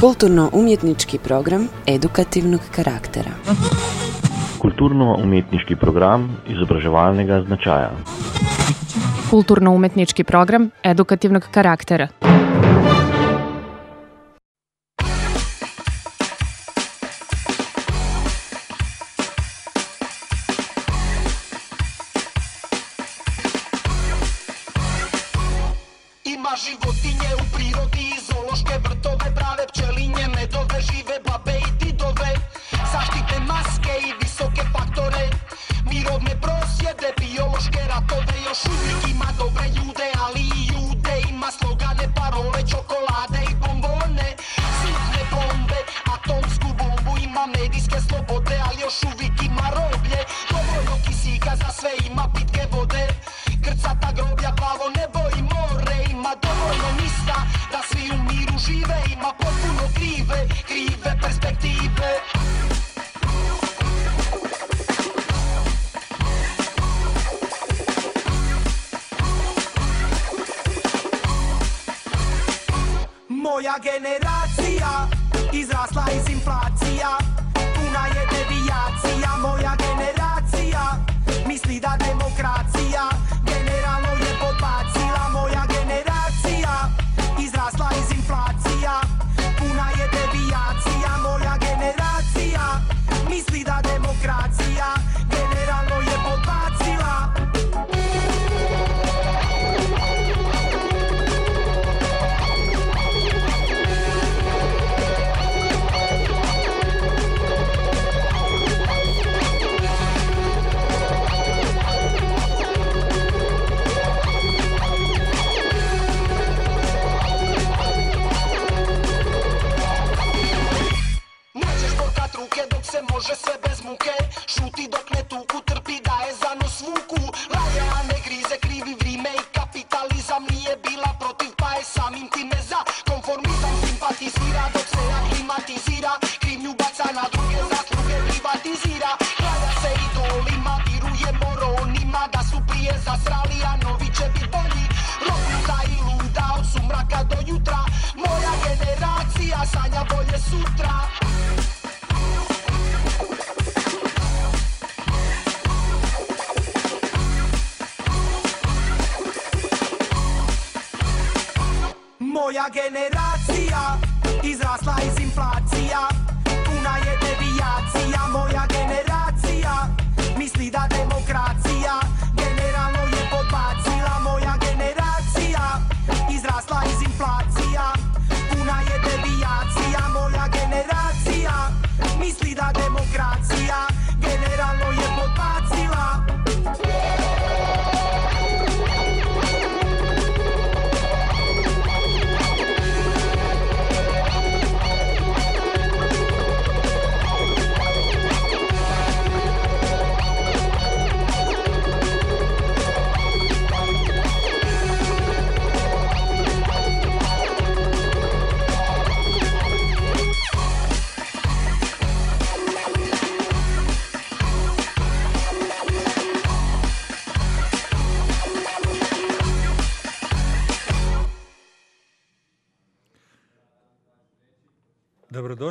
Kulturno-umjetnički program edukativnog karaktera. Kulturno-umjetniški program izobraževalnega značaja. Kulturno-umetnički program edukativnog karaktera.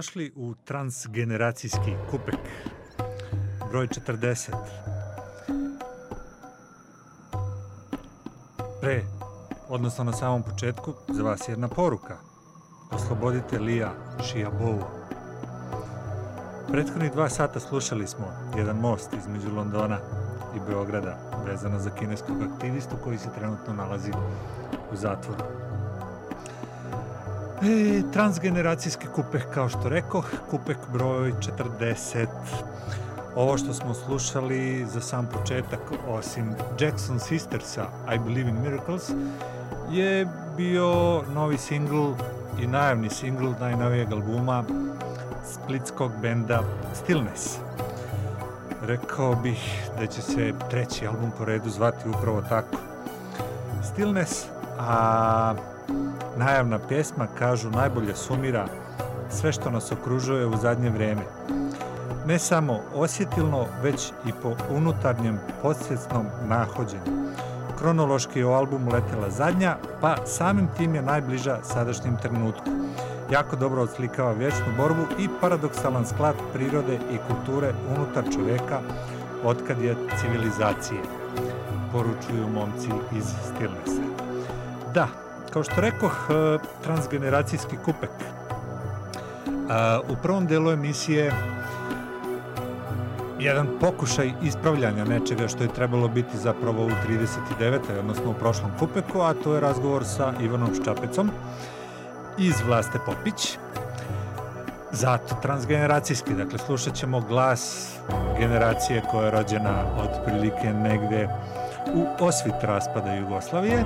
Dobrodošli u transgeneracijski kupek, broj 40. Pre, odnosno na samom početku, za vas jedna poruka. Oslobodite Lija Šijabovu. Prethodnih dva sata slušali smo jedan most između Londona i Beograda vezano za kineskog aktivistu koji se trenutno nalazi u zatvoru. E, transgeneracijski kupek, kao što rekoh, kupek broj 40. Ovo što smo slušali za sam početak, osim Jackson Sistersa, I Believe in Miracles, je bio novi singl i najavni singl najnovijeg albuma splitskog benda Stillness. Rekao bih da će se treći album po redu zvati upravo tako. Stillness, a najavna pjesma, kažu, najbolje sumira sve što nas okružuje u zadnje vrijeme. Ne samo osjetilno, već i po unutarnjem podsvjesnom nahođenju. Kronološki je u album letela zadnja, pa samim tim je najbliža sadašnjem trenutku. Jako dobro odslikava vječnu borbu i paradoksalan sklad prirode i kulture unutar čovjeka otkad je civilizacije, poručuju momci iz Stilnesa. Da, kao što rekoh, e, transgeneracijski kupek. E, U prvom delu emisije jedan pokušaj ispravljanja nečega što je trebalo biti zapravo u 39. odnosno u prošlom kupeku, a to je razgovor sa Ivanom Ščapecom iz Vlaste Popić. Zato transgeneracijski, dakle slušat ćemo glas generacije koja je rođena otprilike negde u osvit raspada Jugoslavije,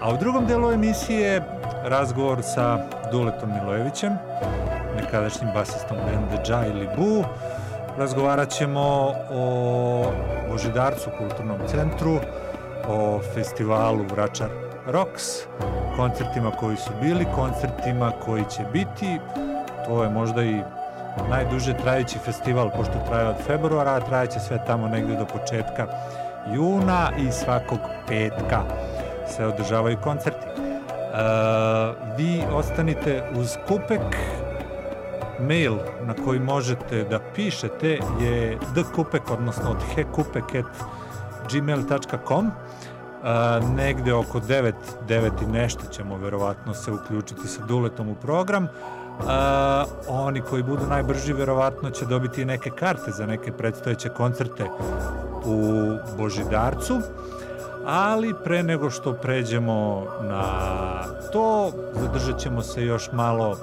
a u drugom delu emisije razgovor sa Duletom Milojevićem, nekadašnjim basistom benda Dža ili Bu, razgovarat ćemo o Božidarcu kulturnom centru, o festivalu Vračar Rocks, koncertima koji su bili, koncertima koji će biti. To je možda i najduže trajeći festival, pošto traje od februara, a trajeće sve tamo negde do početka juna i svakog petka se održavaju koncerti. E, vi ostanite uz kupek, mail na koji možete da pišete je dkupek, odnosno od hekupek.gmail.com Uh, negde oko 9, 9 i nešto ćemo verovatno se uključiti sa Duletom u program. Uh, oni koji budu najbrži verovatno će dobiti neke karte za neke predstojeće koncerte u Božidarcu. Ali pre nego što pređemo na to, zadržat ćemo se još malo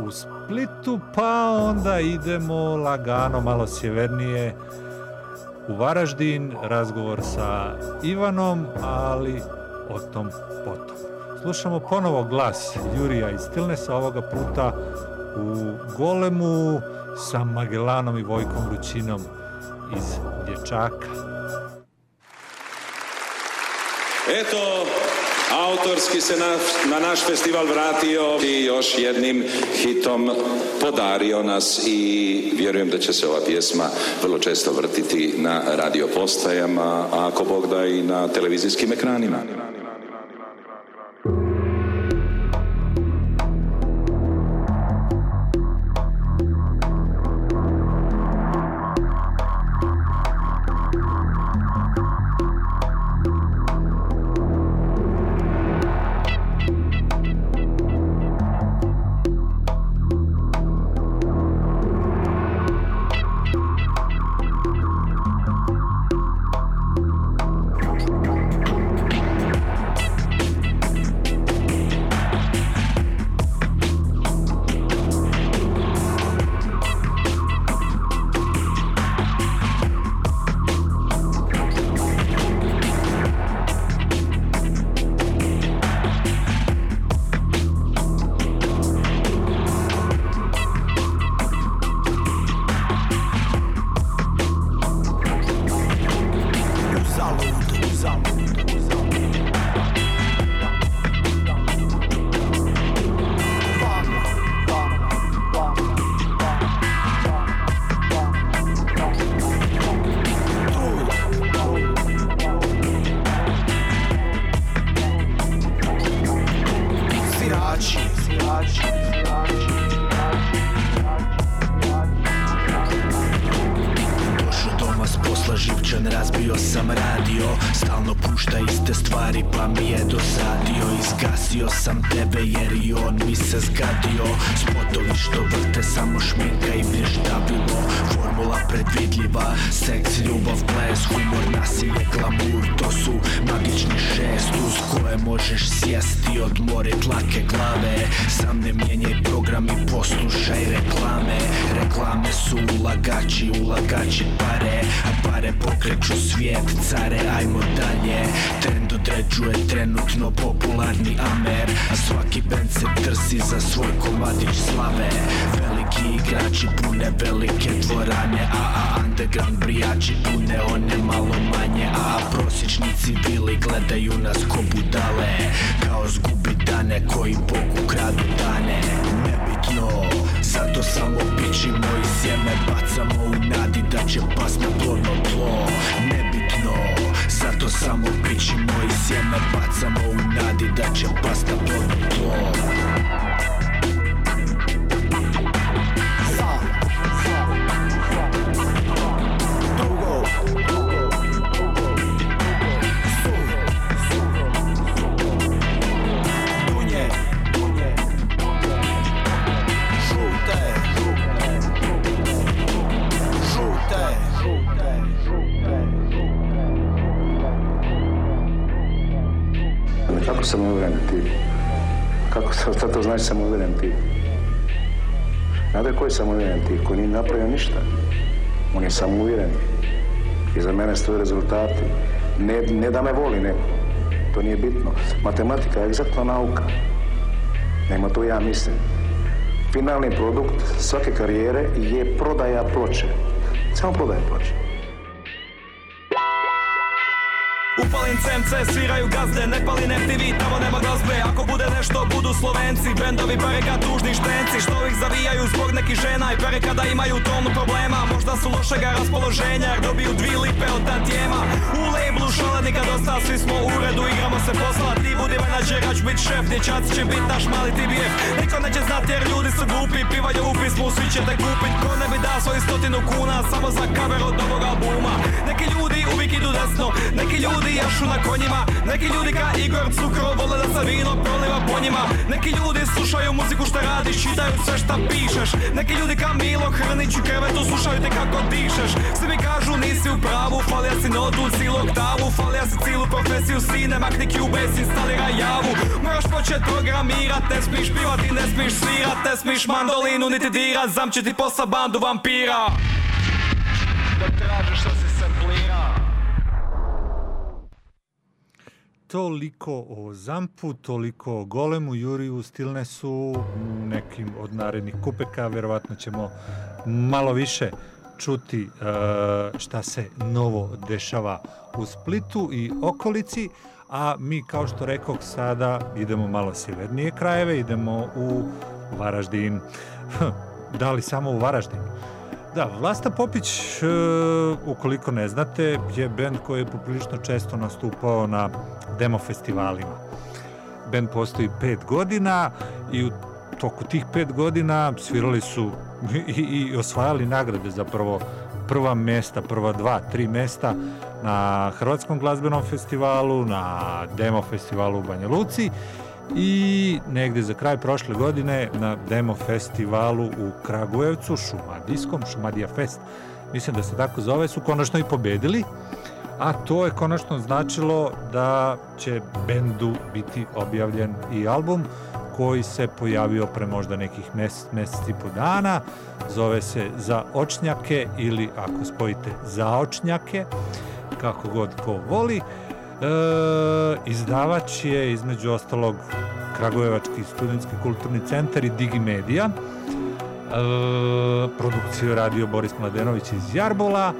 u Splitu, pa onda idemo lagano malo sjevernije u Varaždin, razgovor sa Ivanom, ali o tom potom. Slušamo ponovo glas Jurija iz Stilnesa, ovoga puta u Golemu sa Magellanom i Vojkom Rućinom iz Dječaka. Eto, autorski se na, na naš festival vratio i još jednim hitom podario nas i vjerujem da će se ova pjesma vrlo često vrtiti na radio postajama, a ako Bog da i na televizijskim ekranima. Znate koji sam uveren ti? Koji nije napravio ništa. On je sam uvjeren. I za mene stoje rezultati. Ne, ne da me voli neko. To nije bitno. Matematika je egzaktna nauka. Nema to ja mislim. Finalni produkt svake karijere je prodaja ploče. Samo prodaja ploče. Upalim CMC, sviraju gazde, ne palim MTV, tamo nema glazbe Ako bude nešto, budu slovenci, bendovi bareka tužni štenci. Što ih zavijaju zbog nekih žena i pere kada imaju tonu problema. Možda su lošega raspoloženja jer dobiju dvi lipe od tantijema U labelu šalednika dosta, svi smo u uredu, igramo se posla. Ti budi menadžer, ja ću bit šef, dječaci će bit naš mali TBF Niko neće znati jer ljudi su glupi, pivaju u pismu, svi ćete kupit. Ko ne bi da svoju stotinu kuna, samo za cover od ovog albuma? Neki ljudi uvijek idu desno, neki ljudi jašu na konjima. Neki ljudi ka Igor Cukro vole da se vino proliva po njima. Neki ljudi slušaju muziku šta radiš, čitaju sve šta pišeš. Neki ljudi ka Milo Hrnić u krevetu slušaju te kako dišeš. Svi mi kažu nisi u pravu, falija si notu cijelu oktavu. Falija si cijelu profesiju sine, makni Cubase, instalira javu. Moraš počet programirat, ne smiš pivati, ne smiš svirat Ne smiš mandolinu niti dirat, zamči ti posla bandu vampira. Da tražiš što Toliko o Zampu, toliko o Golemu, Juriju, Stilnesu, nekim od narednih kupeka, vjerovatno ćemo malo više čuti e, šta se novo dešava u Splitu i okolici, a mi kao što rekoh sada idemo malo sjevernije krajeve, idemo u Varaždin. da li samo u Varaždin? Da, Vlasta Popić, e, ukoliko ne znate, je band koji je poprilično često nastupao na demo festivalima. Band postoji pet godina i u toku tih pet godina svirali su i, i osvajali nagrade zapravo prva mesta, prva dva, tri mesta na Hrvatskom glazbenom festivalu, na demo festivalu u Banja Luci i negde za kraj prošle godine na demo festivalu u Kragujevcu, Šumadijskom, Šumadija Fest, mislim da se tako zove, su konačno i pobedili, a to je konačno značilo da će bendu biti objavljen i album koji se pojavio pre možda nekih mesec, mesec i po dana, zove se Za očnjake ili ako spojite Zaočnjake, kako god ko voli, E, izdavač je između ostalog Kragujevački studentski kulturni centar i Digimedija. E, produkciju radio Boris Mladenović iz Jarbola,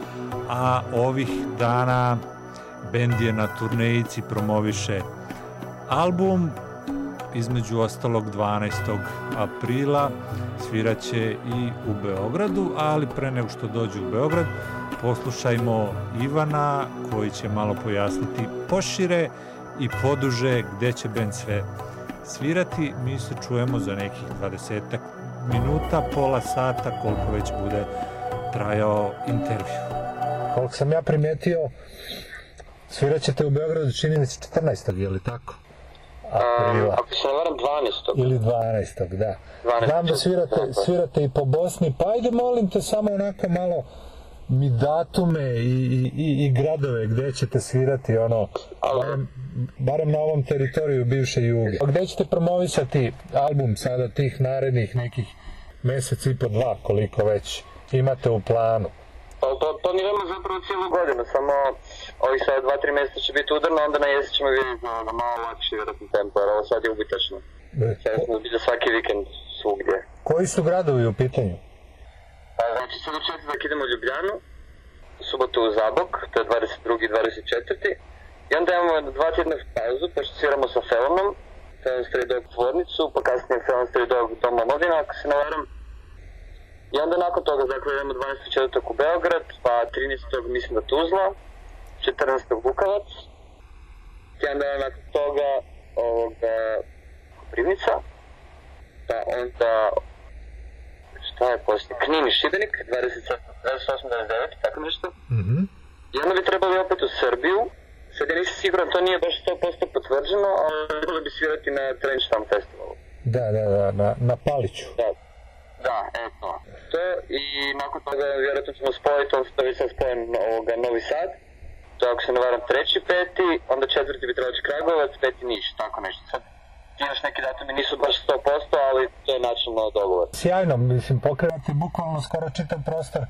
a ovih dana bend je na turnejici promoviše album između ostalog 12. aprila sviraće i u Beogradu, ali pre nego što dođu u Beograd poslušajmo Ivana koji će malo pojasniti pošire i poduže gde će band sve svirati. Mi se čujemo za nekih 20 minuta, pola sata, koliko već bude trajao intervju. Koliko sam ja primetio, svirat ćete u Beogradu, čini mi se 14. je li tako? Aprila. Ako se ne varam 12. Ili 12. da. 12. Znam da svirate, svirate i po Bosni, pa ajde molim te samo onako malo mi datume i, i, i gradove gde ćete svirati ono, barem, barem na ovom teritoriju bivše Juge. Gde ćete promovisati album sada tih narednih nekih mesec i po dva koliko već imate u planu? Pa to planiramo zapravo cijelu godinu, samo ovih sad dva, tri mjeseca će biti udarno, onda na jesen ćemo vidjeti na, na malo lakši vjerojatno tempo, jer ovo sad je ubitačno. E, Sad smo biti svaki vikend svugdje. Koji su gradovi u pitanju? Pa, znači, sad u četvrtak idemo u Ljubljanu, subotu u Zabok, to je 22. i 24. I onda imamo dva tjedna pauzu, pošto sviramo sa Felonom, Felon Dog tvornicu, pa kasnije Felon Stray Dog Dom omladina, ako se ne varam. I onda nakon toga, dakle, idemo 12. u Beograd, pa 13. mislim da Tuzla, 14. Vukovac, i onda nakon toga ovoga, Koprivnica, pa onda šta je poslije, Knin i Šibenik, 27, 28, 29, tako nešto. Mhm. I onda bi trebali opet u Srbiju, sad ja nisam siguran, to nije baš 100% potvrđeno, ali trebali bi svirati na Trenchtown festivalu. Da, da, da, na, na Paliću. Da, da, eto. To i nakon toga vjerojatno ćemo spojiti, on se sad spojen ovoga Novi Sad, to je ako se ne varam treći, peti, onda četvrti bi trebao Kragovac, peti Niš, tako nešto. Sad još neki datumi nisu baš 100%, ali to je načelno dogovor. Sjajno, mislim, pokrivate bukvalno skoro čitav prostor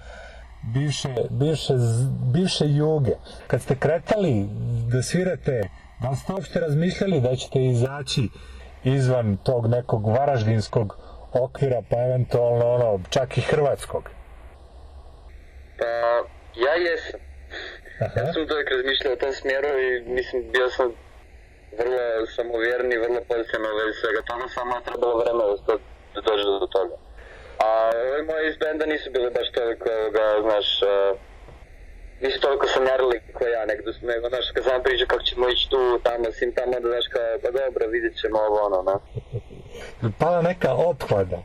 bivše, bivše, bivše juge. Kad ste kretali da svirate, da ste uopšte razmišljali da ćete izaći izvan tog nekog varaždinskog okvira, pa eventualno ono, čak i hrvatskog? Pa, ja jesam. Ja sam uvijek razmišljao u tom smjeru i mislim bio sam vrlo samouvjeren i vrlo pozitivno u vezi svega toga, samo je trebalo vremena da, da dođe do toga. A ovi moji iz benda nisu bili baš toliko, ovoga, znaš, uh, nisu toliko sanjarili kao ja, nego, nego znaš, kad sam pričao kako ćemo ići tu, tamo, sim tamo, onda znaš kao, pa dobro, vidjet ćemo ovo, ono, ne. Pala neka ophlada.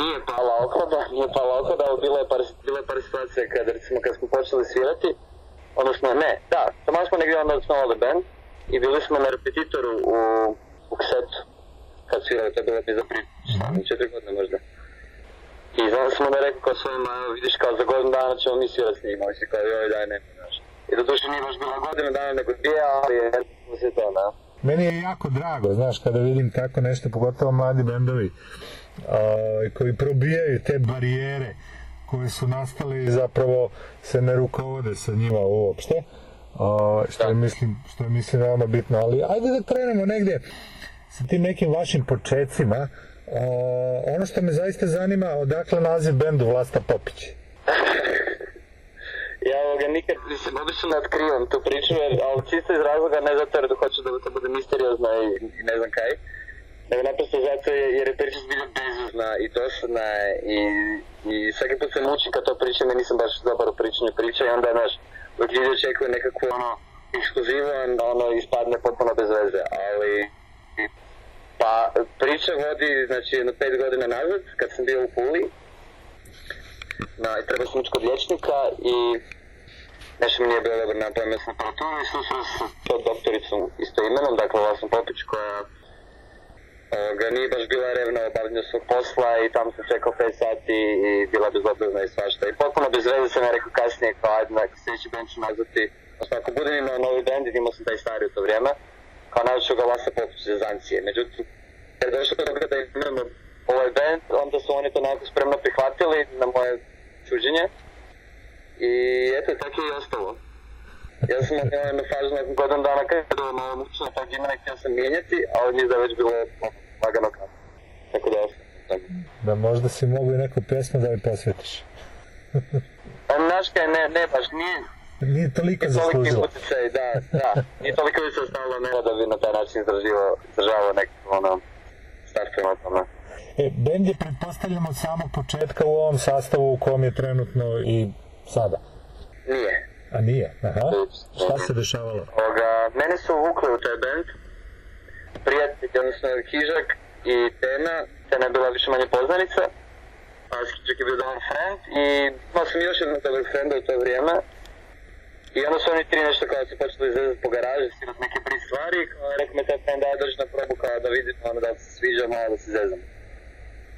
Nije pala oklada, nije pala oklada, ali bilo je par, bilo je par situacija kad, recimo, kad smo počeli svirati, odnosno, ne, da, tamo smo negdje onda osnovali band i bili smo na repetitoru u, u ksetu, kad svirali, to je bilo bi za prije, šta, četiri godine možda. I znam sam onda rekao kao svojima, evo vidiš kao za godinu dana ćemo mi svirati s njima, i kao joj daj ne, znaš. I do duše nije baš bila godinu dana nego dvije, ali je sve to, ne. Meni je jako drago, znaš, kada vidim tako nešto, pogotovo mladi bendovi a, koji probijaju te barijere koje su nastale i zapravo se ne rukovode sa njima uopšte. A, što, je, mislim, što je mislim veoma bitno, ali ajde da krenemo negdje sa tim nekim vašim počecima. A, ono što me zaista zanima, odakle naziv bendu Vlasta Popić? Ja ovoga nikad, obično ne otkrivam tu priču, jer, ali čisto iz razloga, ne zato jer hoću da to bude misteriozno i, i ne znam kaj, nego naprosto zato je- jer je priča zbilja bezuzna i dosadna i, i svaki put se mučim kad to pričam i nisam baš dobar u pričanju priče i onda, znaš, uvijek ljudi očekuju nekakvu ono, ekskluzivu, onda ono ispadne potpuno bez veze, ali pa priča vodi, znači, jedno pet godina nazad, kad sam bio u Puli, na, trebao sam ići kod liječnika i nešto mi nije bilo dobro napravio sam temperaturu i susreo se s tom doktoricom isto imenom, dakle Vlasom Popić koja ovoga, nije baš bila revna u obavljanju svog posla i tamo sam čekao 5 sati i bila bezobrazna i svašta. I potpuno bez veze sam ja rekao kasnije kao ajde na sljedeći band ću nazvati, odnosno ako budem imao novi band, imao sam taj stari u to vrijeme, kao nazvat ću ga Vlasa Popić za Zancije. Međutim, kad je došlo do da imamo ovaj band, onda su oni to onako spremno prihvatili na moje čuđenje. I eto, tako je i ostalo. Ja sam imao jednu fazu nakon godinu dana kada je bilo malo mučno tog imena, htio sam mijenjati, a od njih da već bilo lagano kako. Tako da ostalo. Da možda si mogu i neku pjesmu da mi posvetiš. A Znaš kaj, ne, ne baš, nije, Nije toliko nije toliki zaslužila. utjecaj, da, da. Nije toliko bi se stavilo nego da bi na taj način izraživao, izražavao nekakav ono, prema tome. E, bend je pretpostavljamo od samog početka u ovom sastavu u kom je trenutno i sada. Nije. A nije? Aha. Šta se dešavalo? Ovoga, mene su uvukli u taj band, prijatelj, odnosno Kižak i Tena, Tena je bila više manje poznanica, a Kižak je bio dobar friend i imao sam još jednog dobrog frenda u to vrijeme. I onda su oni tri nešto kao se počeli izvezati po garaži, svirat neke pri stvari, kao rekao me taj friend da dođi na probu kao da vidimo ono da se sviđa, malo da se zezamo.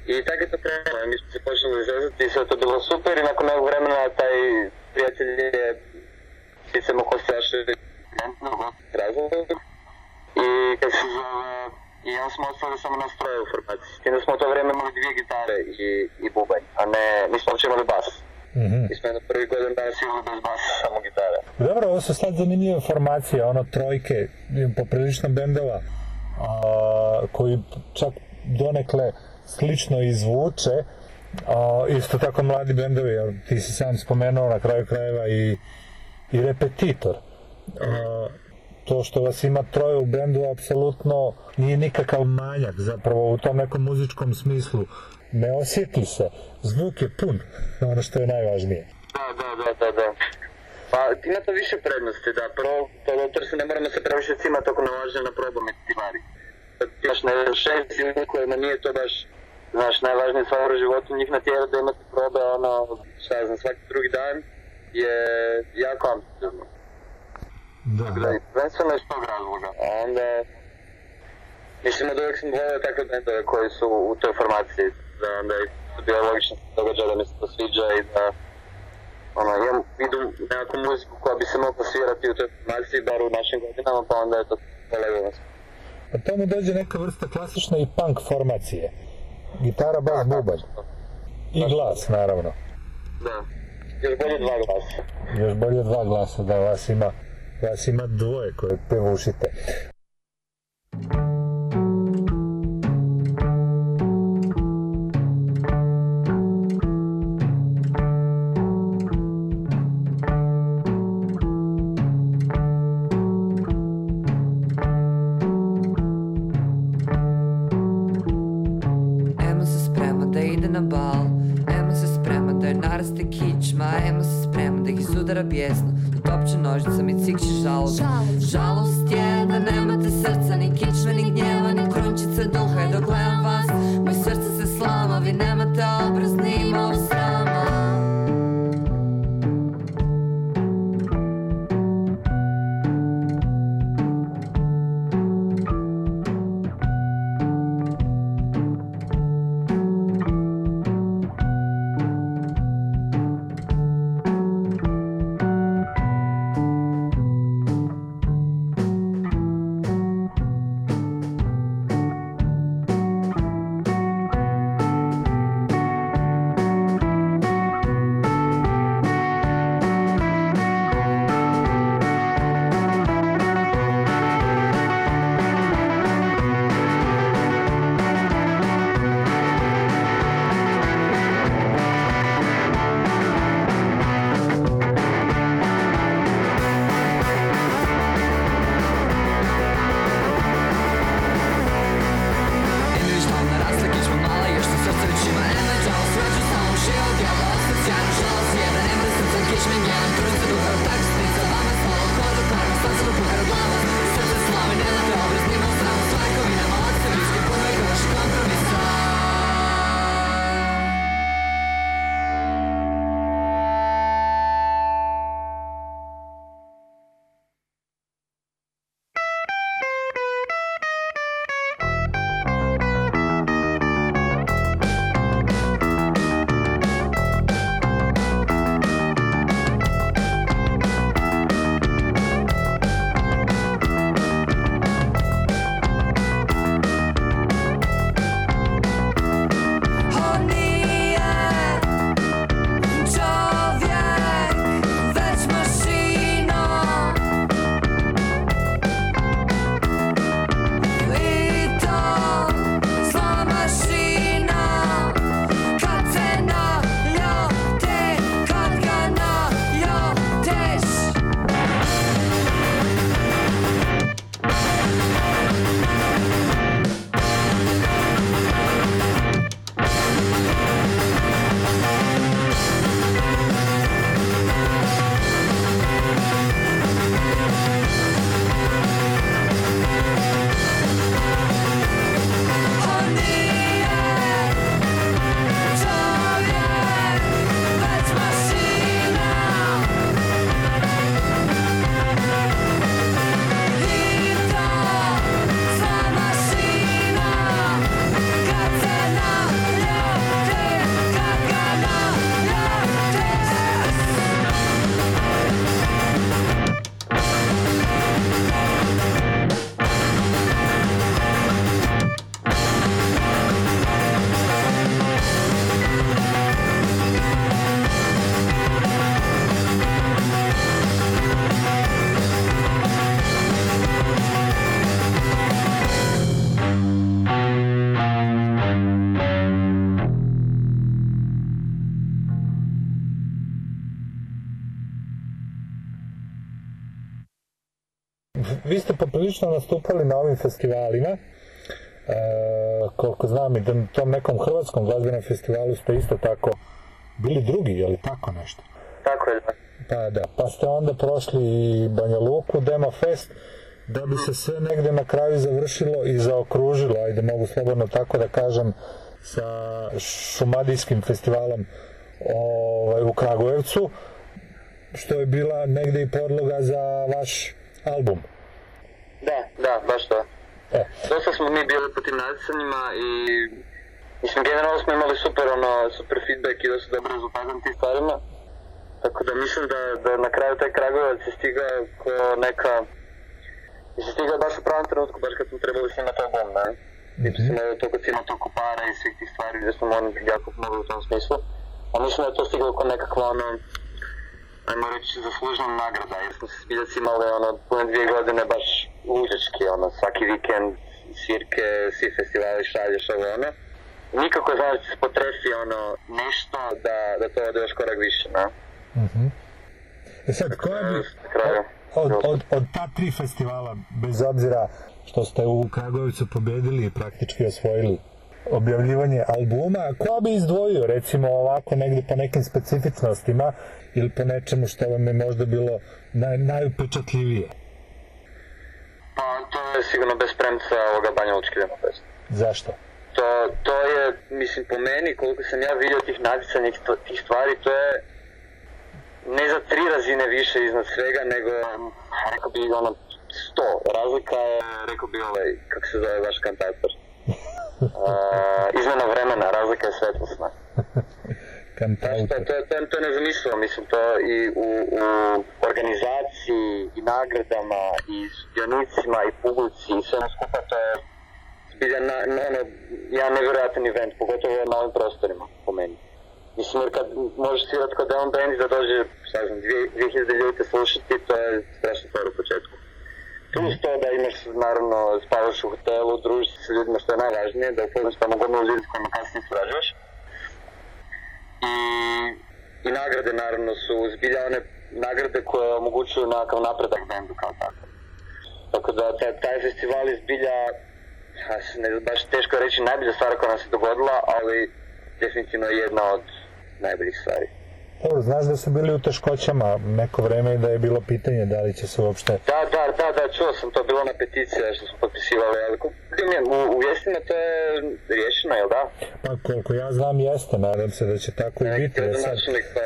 И така се према, ми се почна да излезат и се тоа било супер и након некој време на тај пријатели си се моко страшно во Разлог. И кога се зове и јас да смо остави само на строја информација. И на тоа време имали две гитаре и, и бубен, а не, не сме имали бас. Mm -hmm. И сме на први годен да сигурно без бас, само гитара. Добро, ово се след занимлива информација, оно тројке, поприлично бендова, кои чак донекле slično izvuče, a, isto tako mladi bendovi, jer ti si sam spomenuo na kraju krajeva i, i repetitor. A, to što vas ima troje u bendu apsolutno nije nikakav manjak zapravo u tom nekom muzičkom smislu ne osjeti se zvuk je pun ono što je najvažnije Da, da, da, da, da. Pa ima to više prednosti, da prvo, to zato se ne moramo se previše cimati ako nalaže na stvari. Kad imaš ne šest ljudi kojima nije to baš, znaš, najvažnije stvar u životu, njih natjera da imate probe, ono, šta ja znam, svaki drugi dan je jako ambiciozno. Da, da. Prvenstveno iz tog razloga. A onda, mislim da uvijek sam volio takve bendove koji su u toj formaciji, da onda je bilo logično se događa da mi se to sviđa i da ono, imam, idu nekakvu muziku koja bi se mogla svirati u toj formaciji, bar u našim godinama, pa onda je to kolegovno. A tamo dođe neka vrsta klasične i punk formacije. Gitara, bas, bubanj. I glas, naravno. Da. Još bolje dva glasa. Još bolje dva glasa, da vas ima, vas ima dvoje koje pevušite. Emo Poprilično nastupali na ovim festivalima. E, koliko znam i da na tom nekom hrvatskom glazbenom festivalu ste isto tako bili drugi, je li tako nešto? Tako je, da. Pa da, pa ste onda prošli i Banja Luku, Demo Fest, da bi se sve negde na kraju završilo i zaokružilo, ajde mogu slobodno tako da kažem, sa Šumadijskim festivalom ovaj, u Kragujevcu, što je bila negde i podloga za vaš album. Da, da, baš to. E. Dosta smo mi bili po tim natjecanjima i mislim generalno smo imali super ono, super feedback i dosta dobre rezultate na tim stvarima. Tako da mislim da, da na kraju taj Kragujevac je stigao ko neka Mislim, stigao baš u pravom trenutku, baš kad smo trebali snimati album, ne? I to sam to kad si imao toliko para i svih tih stvari, gdje smo morali jako mnogo u tom smislu. A mislim da je to stiglo kao nekakva ono, ajmo reći, zaslužena nagrada, jer smo se zbiljac imali ono, pune dvije godine baš luđački, ono, svaki vikend, svirke, svi festivali šalješ ovo ono. Nikako znaš da se potrefi ono, nešto da, da to ode još korak više, ne? Mhm. E sad, koja bi... Na kraju. Od, od, od ta tri festivala, bez obzira što ste u Kragujevcu pobedili i praktički osvojili objavljivanje albuma, ko bi izdvojio recimo ovako negde po nekim specifičnostima ili po nečemu što vam je možda bilo naj, najupečatljivije? Pa to je sigurno bez premca ovoga Banja Lučki demofest. Zašto? To, to je, mislim, po meni, koliko sam ja vidio tih natjecanja tih stvari, to je ne za tri razine više iznad svega, nego, rekao bi, ono, sto. Razlika je, rekao bi, ovaj, kako se zove vaš kantator. Uh, izmena vremena, razlika je svetlosna. Kantautor. To, to, to, to je nezamislivo, mislim, to i u, u organizaciji, i nagradama, i sudionicima, i publici, i sve skupa, to je zbilja na, na, ono, jedan nevjerojatan event, pogotovo na ovim prostorima, po meni. Mislim, jer kad možeš svirati kod Demon Band i da dođe, šta znam, 2000 ljudi te slušati, to je strašno stvar u početku. Plus to da imaš, naravno, spavaš u hotelu, družiš se s ljudima, što je najvažnije, da upoznaš tamo godinu ljudi s kojima kasnije surađuješ. I, I nagrade, naravno, su zbilja one nagrade koje omogućuju nakav napredak bendu kao tako. Tako da taj, taj festival je zbilja, ne baš teško reći najbolja stvar koja nam se dogodila, ali definitivno je jedna od najboljih stvari. Dobro, znaš da su bili u teškoćama neko vreme i da je bilo pitanje da li će se uopšte... Da, da, da, da, čuo sam, to bilo na peticija što smo potpisivali, ali u, u vijestima to je riješeno, jel da? Pa koliko ja znam jeste, nadam se da će tako i biti. Sad,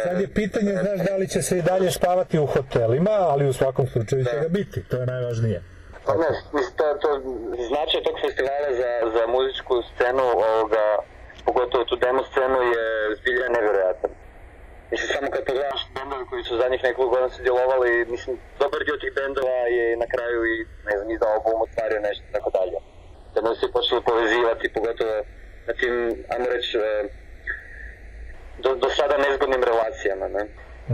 sad je pitanje, znaš, da li će se i dalje spavati u hotelima, ali u svakom slučaju će ga biti, to je najvažnije. Pa ne, mislim, to, to značaj tog festivala za, za muzičku scenu ovoga, pogotovo tu demo scenu je zbilja nevjerojatan. Mislim, samo kad pogledaš bendovi koji su zadnjih nekoliko godina su djelovali, mislim, dobar dio tih bendova je na kraju i, ne znam, izdao album, ostvario nešto, tako dalje. Jedno se počeli povezivati, pogotovo na tim, ajmo reći, do, do sada nezgodnim relacijama, ne?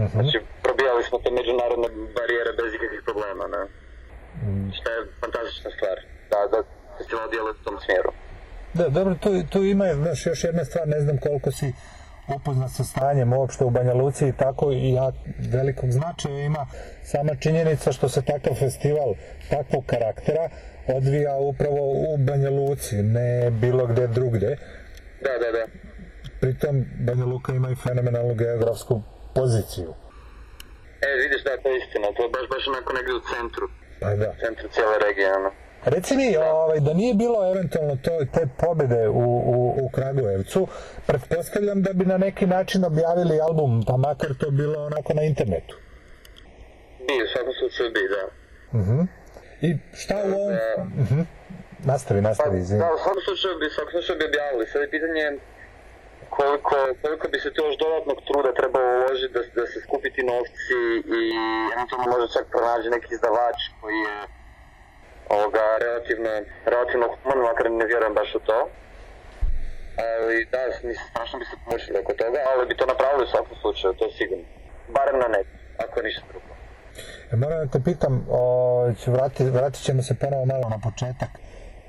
Mhm. Znači, probijali smo te međunarodne barijere bez ikakvih problema, ne? Što je fantastična stvar, da, da festival djeluje u tom smjeru. Da, dobro, tu, tu ima znaš, još jedna stvar, ne znam koliko si upoznat sa stanjem uopšte u Banja Luci i tako i ja velikog značaja ima sama činjenica što se takav festival takvog karaktera odvija upravo u Banja Luci, ne bilo gde drugde. Da, da, da. Pritom Banja Luka ima i fenomenalnu geografsku poziciju. E, vidiš da je to istina, to je baš, baš onako negdje u centru. Pa da. U centru cijele regije, ono. Reci mi. Ovaj, da nije bilo eventualno to, te pobjede u, u, u Kragujevcu, pretpostavljam da bi na neki način objavili album, pa makar to bilo onako na internetu. Bi, u svakom slučaju bi, da. Uh -huh. I šta u ovom... Uh -huh. Nastavi, nastavi, pa, izvini. Da, u svakom slučaju bi, u svakom slučaju bi objavili. Sad je pitanje koliko, koliko bi se tu još dodatnog truda trebalo uložiti da, da se skupiti novci i eventualno možda čak pronađe neki izdavač koji je ovoga, relativno, relativno human, makar ne vjerujem baš u to. Ali da, mislim, strašno bi se pomoćili oko toga, ali bi to napravili u svakom slučaju, to je sigurno. Barem na net, ako ništa drugo. E, moram da te pitam, o, ću vrati, vratit ćemo se ponovo malo na početak,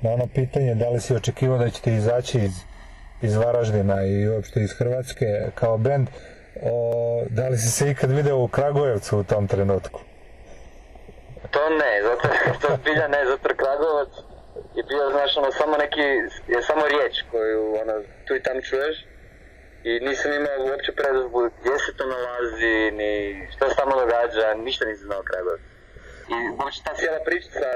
na ono pitanje da li si očekivao da ćete izaći iz, iz Varaždina i uopšte iz Hrvatske kao bend, o, da li si se ikad video u Kragujevcu u tom trenutku? To ne, zato to bilja ne, zato Kragovac je bio, znaš, ono, samo neki, je samo riječ koju, ono, tu i tam čuješ. I nisam imao uopće predozbu gdje se to nalazi, ni što se tamo događa, ništa nisam znao Kragovac. I uopće ta cijela pričica,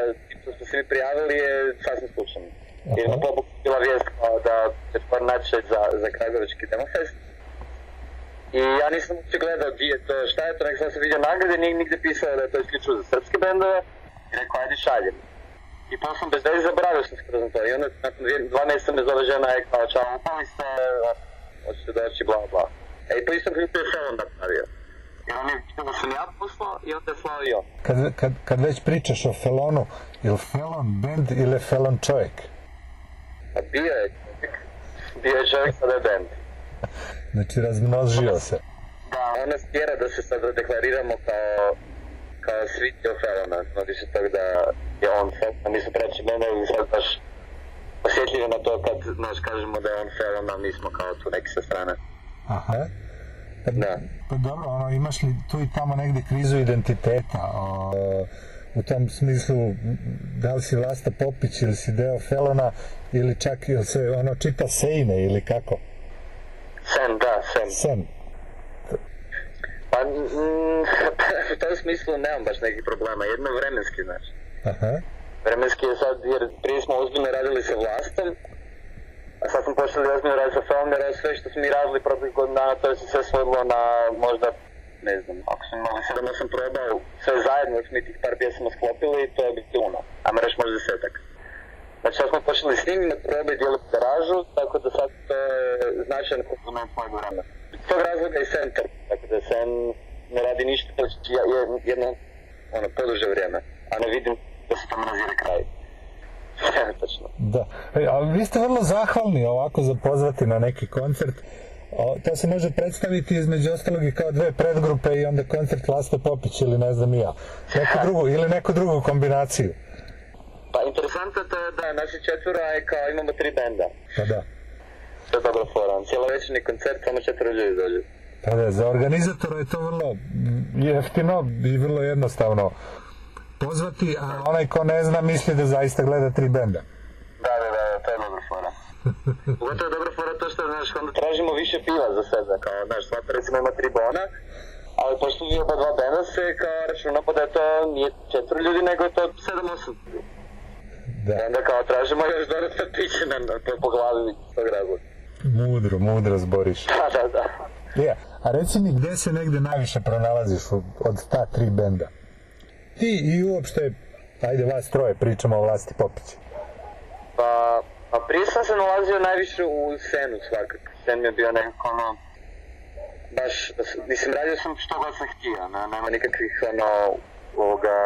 što smo se mi prijavili, je sasvim slučajno. Jer na pobogu bila vijest kao da će par natječaj za, za Kragovički Demofest. I ja nisam uopće gledao gdje je to, šta je to, nek sam se vidio nagrade, nije nigdje pisao da je to isključivo za srpske bendove. I rekao, ajde šaljem. I pa sam bez veze zaboravio sam skroz na to. I onda nakon dvije, dva mjeseca me zove žena i kao, čao, upali ste, hoćete doći, bla, bla. E i po istom ključu je Felon napravio. I on je vidio da sam ja poslao i onda je slao i on. Kad, kad, kad već pričaš o Felonu, ili Felon band ili Felon čovjek? A bio je čovjek. Bio je čovjek, sada je band. Znači razmnožio se. Da, on nas tjera da se sad deklariramo kao kao svi dio Felona, znači se tako da je on Felon, mi smo preći mene i sad baš osjetljivi na to kad znaš, kažemo da je on Felon, a mi smo kao tu neki sa strane. Aha. Pa, da. Pa dobro, ono, imaš li tu i tamo negdje krizu identiteta? O, u tom smislu, da li si Vlasta Popić ili si deo Felona ili čak ili se ono čita Sejne ili kako? Sen, da, sen. Sen. Pa, mm, u tom smislu nemam baš nekih problema, jedno vremenski, znači. Aha. Vremenski je sad, jer prije smo ozbiljno radili sa vlastom, a sad smo počeli ozbiljno raditi sa filmom, jer sve što smo mi radili protiv godina dana, to je se sve svodilo na možda, ne znam, ako smo imali 7-8 proba, sve zajedno, smo mi tih par pjesama sklopili, to je biti uno, ajmo reći možda desetak. Znači sad smo počeli snimati probe i dijeliti garažu, tako da sad to je značajan komponent mojeg vremena. Iz tog razloga i sen tako da sen ne radi ništa već jedno ono, poduže vrijeme, a ne vidim da se tamo nazire kraj. Da, e, a vi ste vrlo zahvalni ovako za pozvati na neki koncert. O, to se može predstaviti između ostalog i kao dve predgrupe i onda koncert Vlasta Popić ili ne znam i ja. Neku drugu, ili neku drugu kombinaciju. Pa interesantno to je da naši četvora je kao imamo tri benda. Pa da. To je dobro fora. Cijelovečerni koncert, samo četvero ljudi dođe. Pa da, za organizatora je to vrlo jeftino i vrlo jednostavno pozvati, a onaj ko ne zna misli da zaista gleda tri benda. Da, da, da, to je dobra fora. Pogotovo je dobra fora to što, znaš, onda tražimo više piva za sebe, kao, znaš, svaka recimo ima tri bona, ali pošto mi oba dva benda se kao računamo da je to nije četvr ljudi, nego je to sedam, osam. Da. Onda kao tražimo još dodatno piće na, na, po, glavi tog razloga. Mudro, mudro zboriš. Da, da, da. Ja, a reci mi gdje se negdje najviše pronalaziš od, od ta tri benda? Ti i uopšte, ajde vas troje, pričamo o Vlasti Popić. Pa, pa prije sam se nalazio najviše u Senu svakako. Sen mi je bio nekako ono, baš, mislim, radio sam što god sam htio, ne, nema nikakvih ono, ovoga,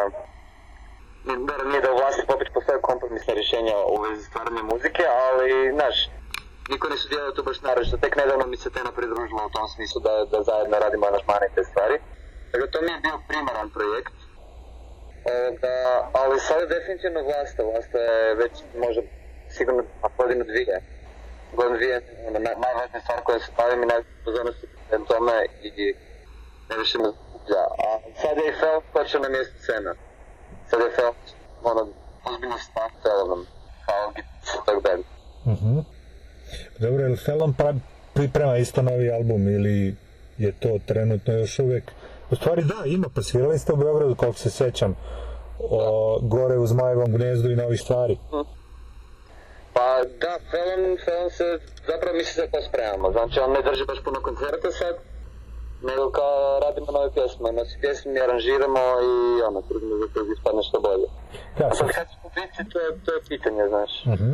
Dobro, nije da u vlasti Popić postoje kompromisne rješenja u vezi stvaranja muzike, ali, znaš, niko ne sudjeluje tu baš naročito. Tek nedavno mi se Tena pridružila u tom smislu da, da zajedno radimo aranžmane i te stvari. Dakle, to mi je bio primaran projekt. Ovoga, ali sada je definitivno vlasta. Vlasta je već možda sigurno godinu dvije. Godinu dvije, ono, naj, najvažnija stvar koja se bavim i najviše pozornosti prema tome i najviše me skuplja. A sad je i Fel počeo na mjestu scena. Sad je Fel, ono, ozbiljno stav Felonom, kao gitarista tog benda. Mhm. Dobro, je li Felon pra, priprema isto novi album ili je to trenutno još uvijek... U stvari da, ima, pa svirali ste u Beogradu, koliko se sećam, o, gore u Zmajevom gnezdu i novi stvari. Pa da, Felon, Felon se, zapravo mi se sve pospremamo, znači on ne drži baš puno koncerta sad, nego kao radimo nove pjesme, nosi pjesme, mi aranžiramo i ono, trudimo da to ispadne što bolje. Da, A sad kad ćemo biti, to je, to je pitanje, znaš. Mhm.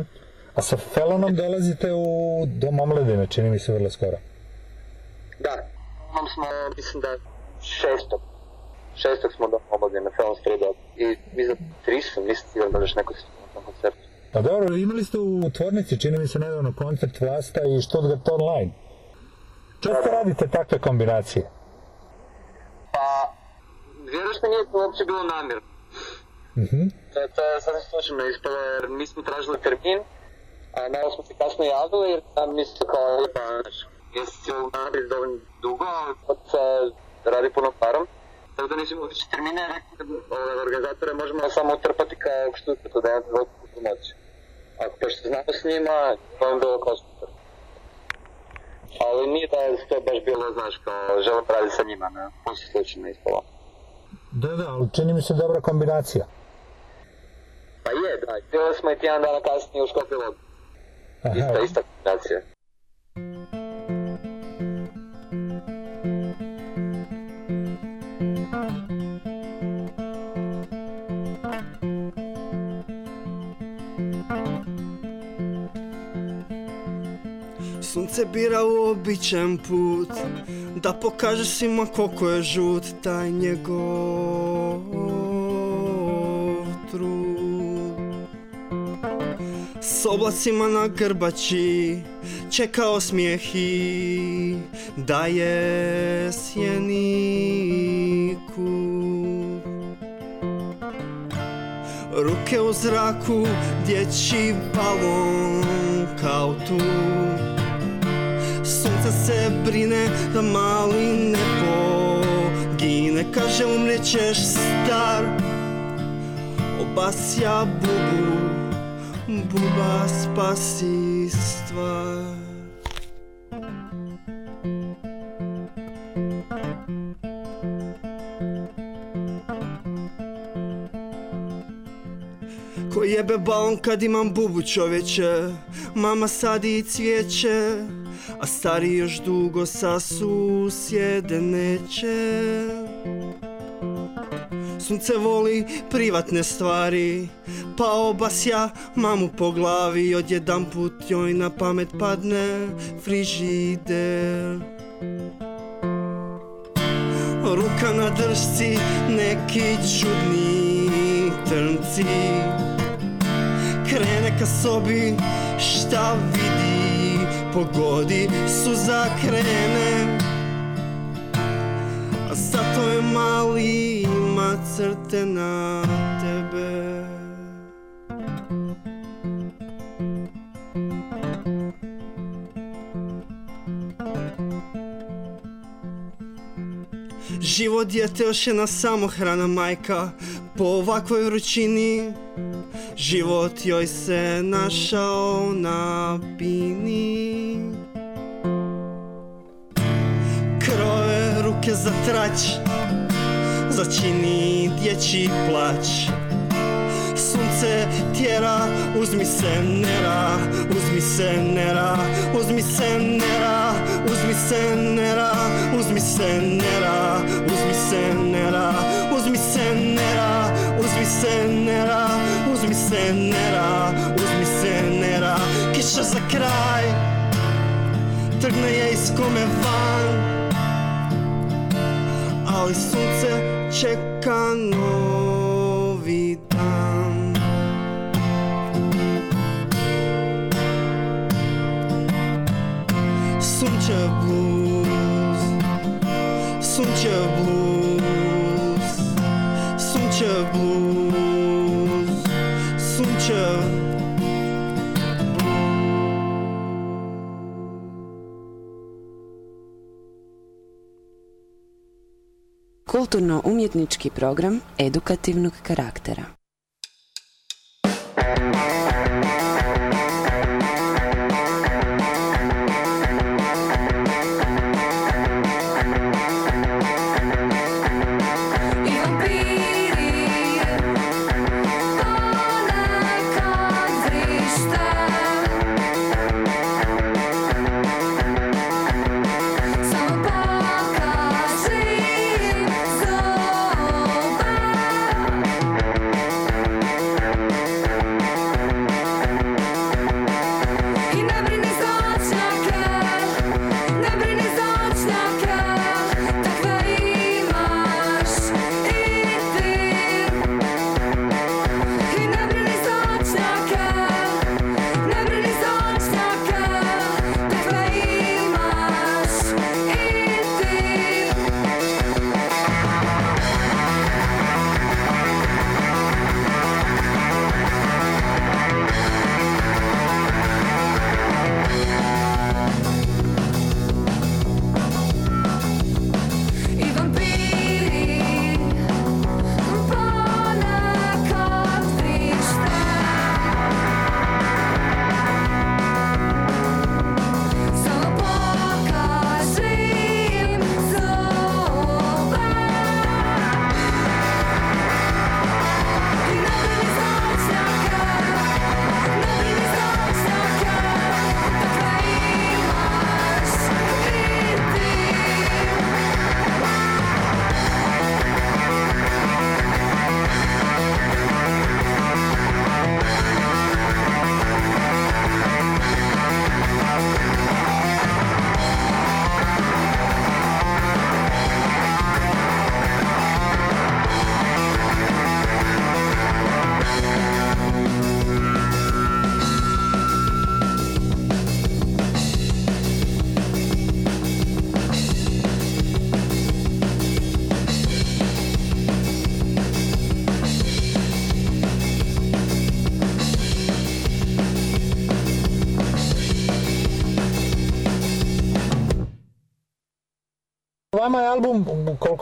A sa Felonom dolazite u Dom omladine, čini mi se vrlo skoro. Da, imam smo, mislim da šestog, šestog smo do omladine, Felon Dog. I mi za tri su, nisam siguran da još neko se na tom koncertu. Pa dobro, imali ste u tvornici, čini mi se nedavno, koncert Vlasta i Stuttgart Online. Често радите такве комбинации? Па, веројатно не е тоа било намерно. Mm-hmm. Тоа е сасвим да случайно испало, јер ми сме тражили термин, а најаво сме се касно јавили, јер там мисле као, па, јас си во Мадрид доволно дуго, од ради пуно парам, така да не си му вичи термине, рекли организатора може да само трпати као штука, да ја во помоќи. Ако што знамо да снима, тоа им било као. Ali nije da je to baš bilo, znaš, kao želim raditi sa njima, ne, posle slučajno ispalo. Da, da, ali čini mi se dobra kombinacija. Pa je, da, bili smo i tjedan dana kasnije u Škopilog. Ista, ista kombinacija. Sunce bira uobičajen put Da pokaže svima koliko je žut Taj njegov trud. S oblacima na grbači Čeka osmijehi Da je sjeniku Ruke u zraku, dječji balon kao tu Sunce se brine da mali ne pogine? Kaže umrećeš star. Obasja bubu, buba spasi stvar. Ko jebe balon kad imam bubu čovječe? Mama sadi cvijeće A stari još dugo sa susjede neće. Sunce voli privatne stvari Pa obasja mamu po glavi. Odjedan put joj na pamet padne frižider Ruka na držci, neki čudni trnci. Krene ka sobi, šta vidi, pogodi, suza krene A zato je mali, ima crte na tebe Život djete još jedna samohrana majka Po ovakvoj vrućini. Život joj se našao na bini. Kroje ruke za trać Začini dječji plać tjera, uzmi se nera Uzmi se nera, uzmi se nera Uzmi se nera, uzmi se nera Uzmi se nera, uzmi se nera Uzmi se nera, uzmi se nera Uzmi se nera Kiša za kraj Trgne je iz kome van Ali sunce čeka novi dan Sunčev blues Sunčev blues Sunčev blues Sunčev Kulturno-umjetnički program edukativnog karaktera.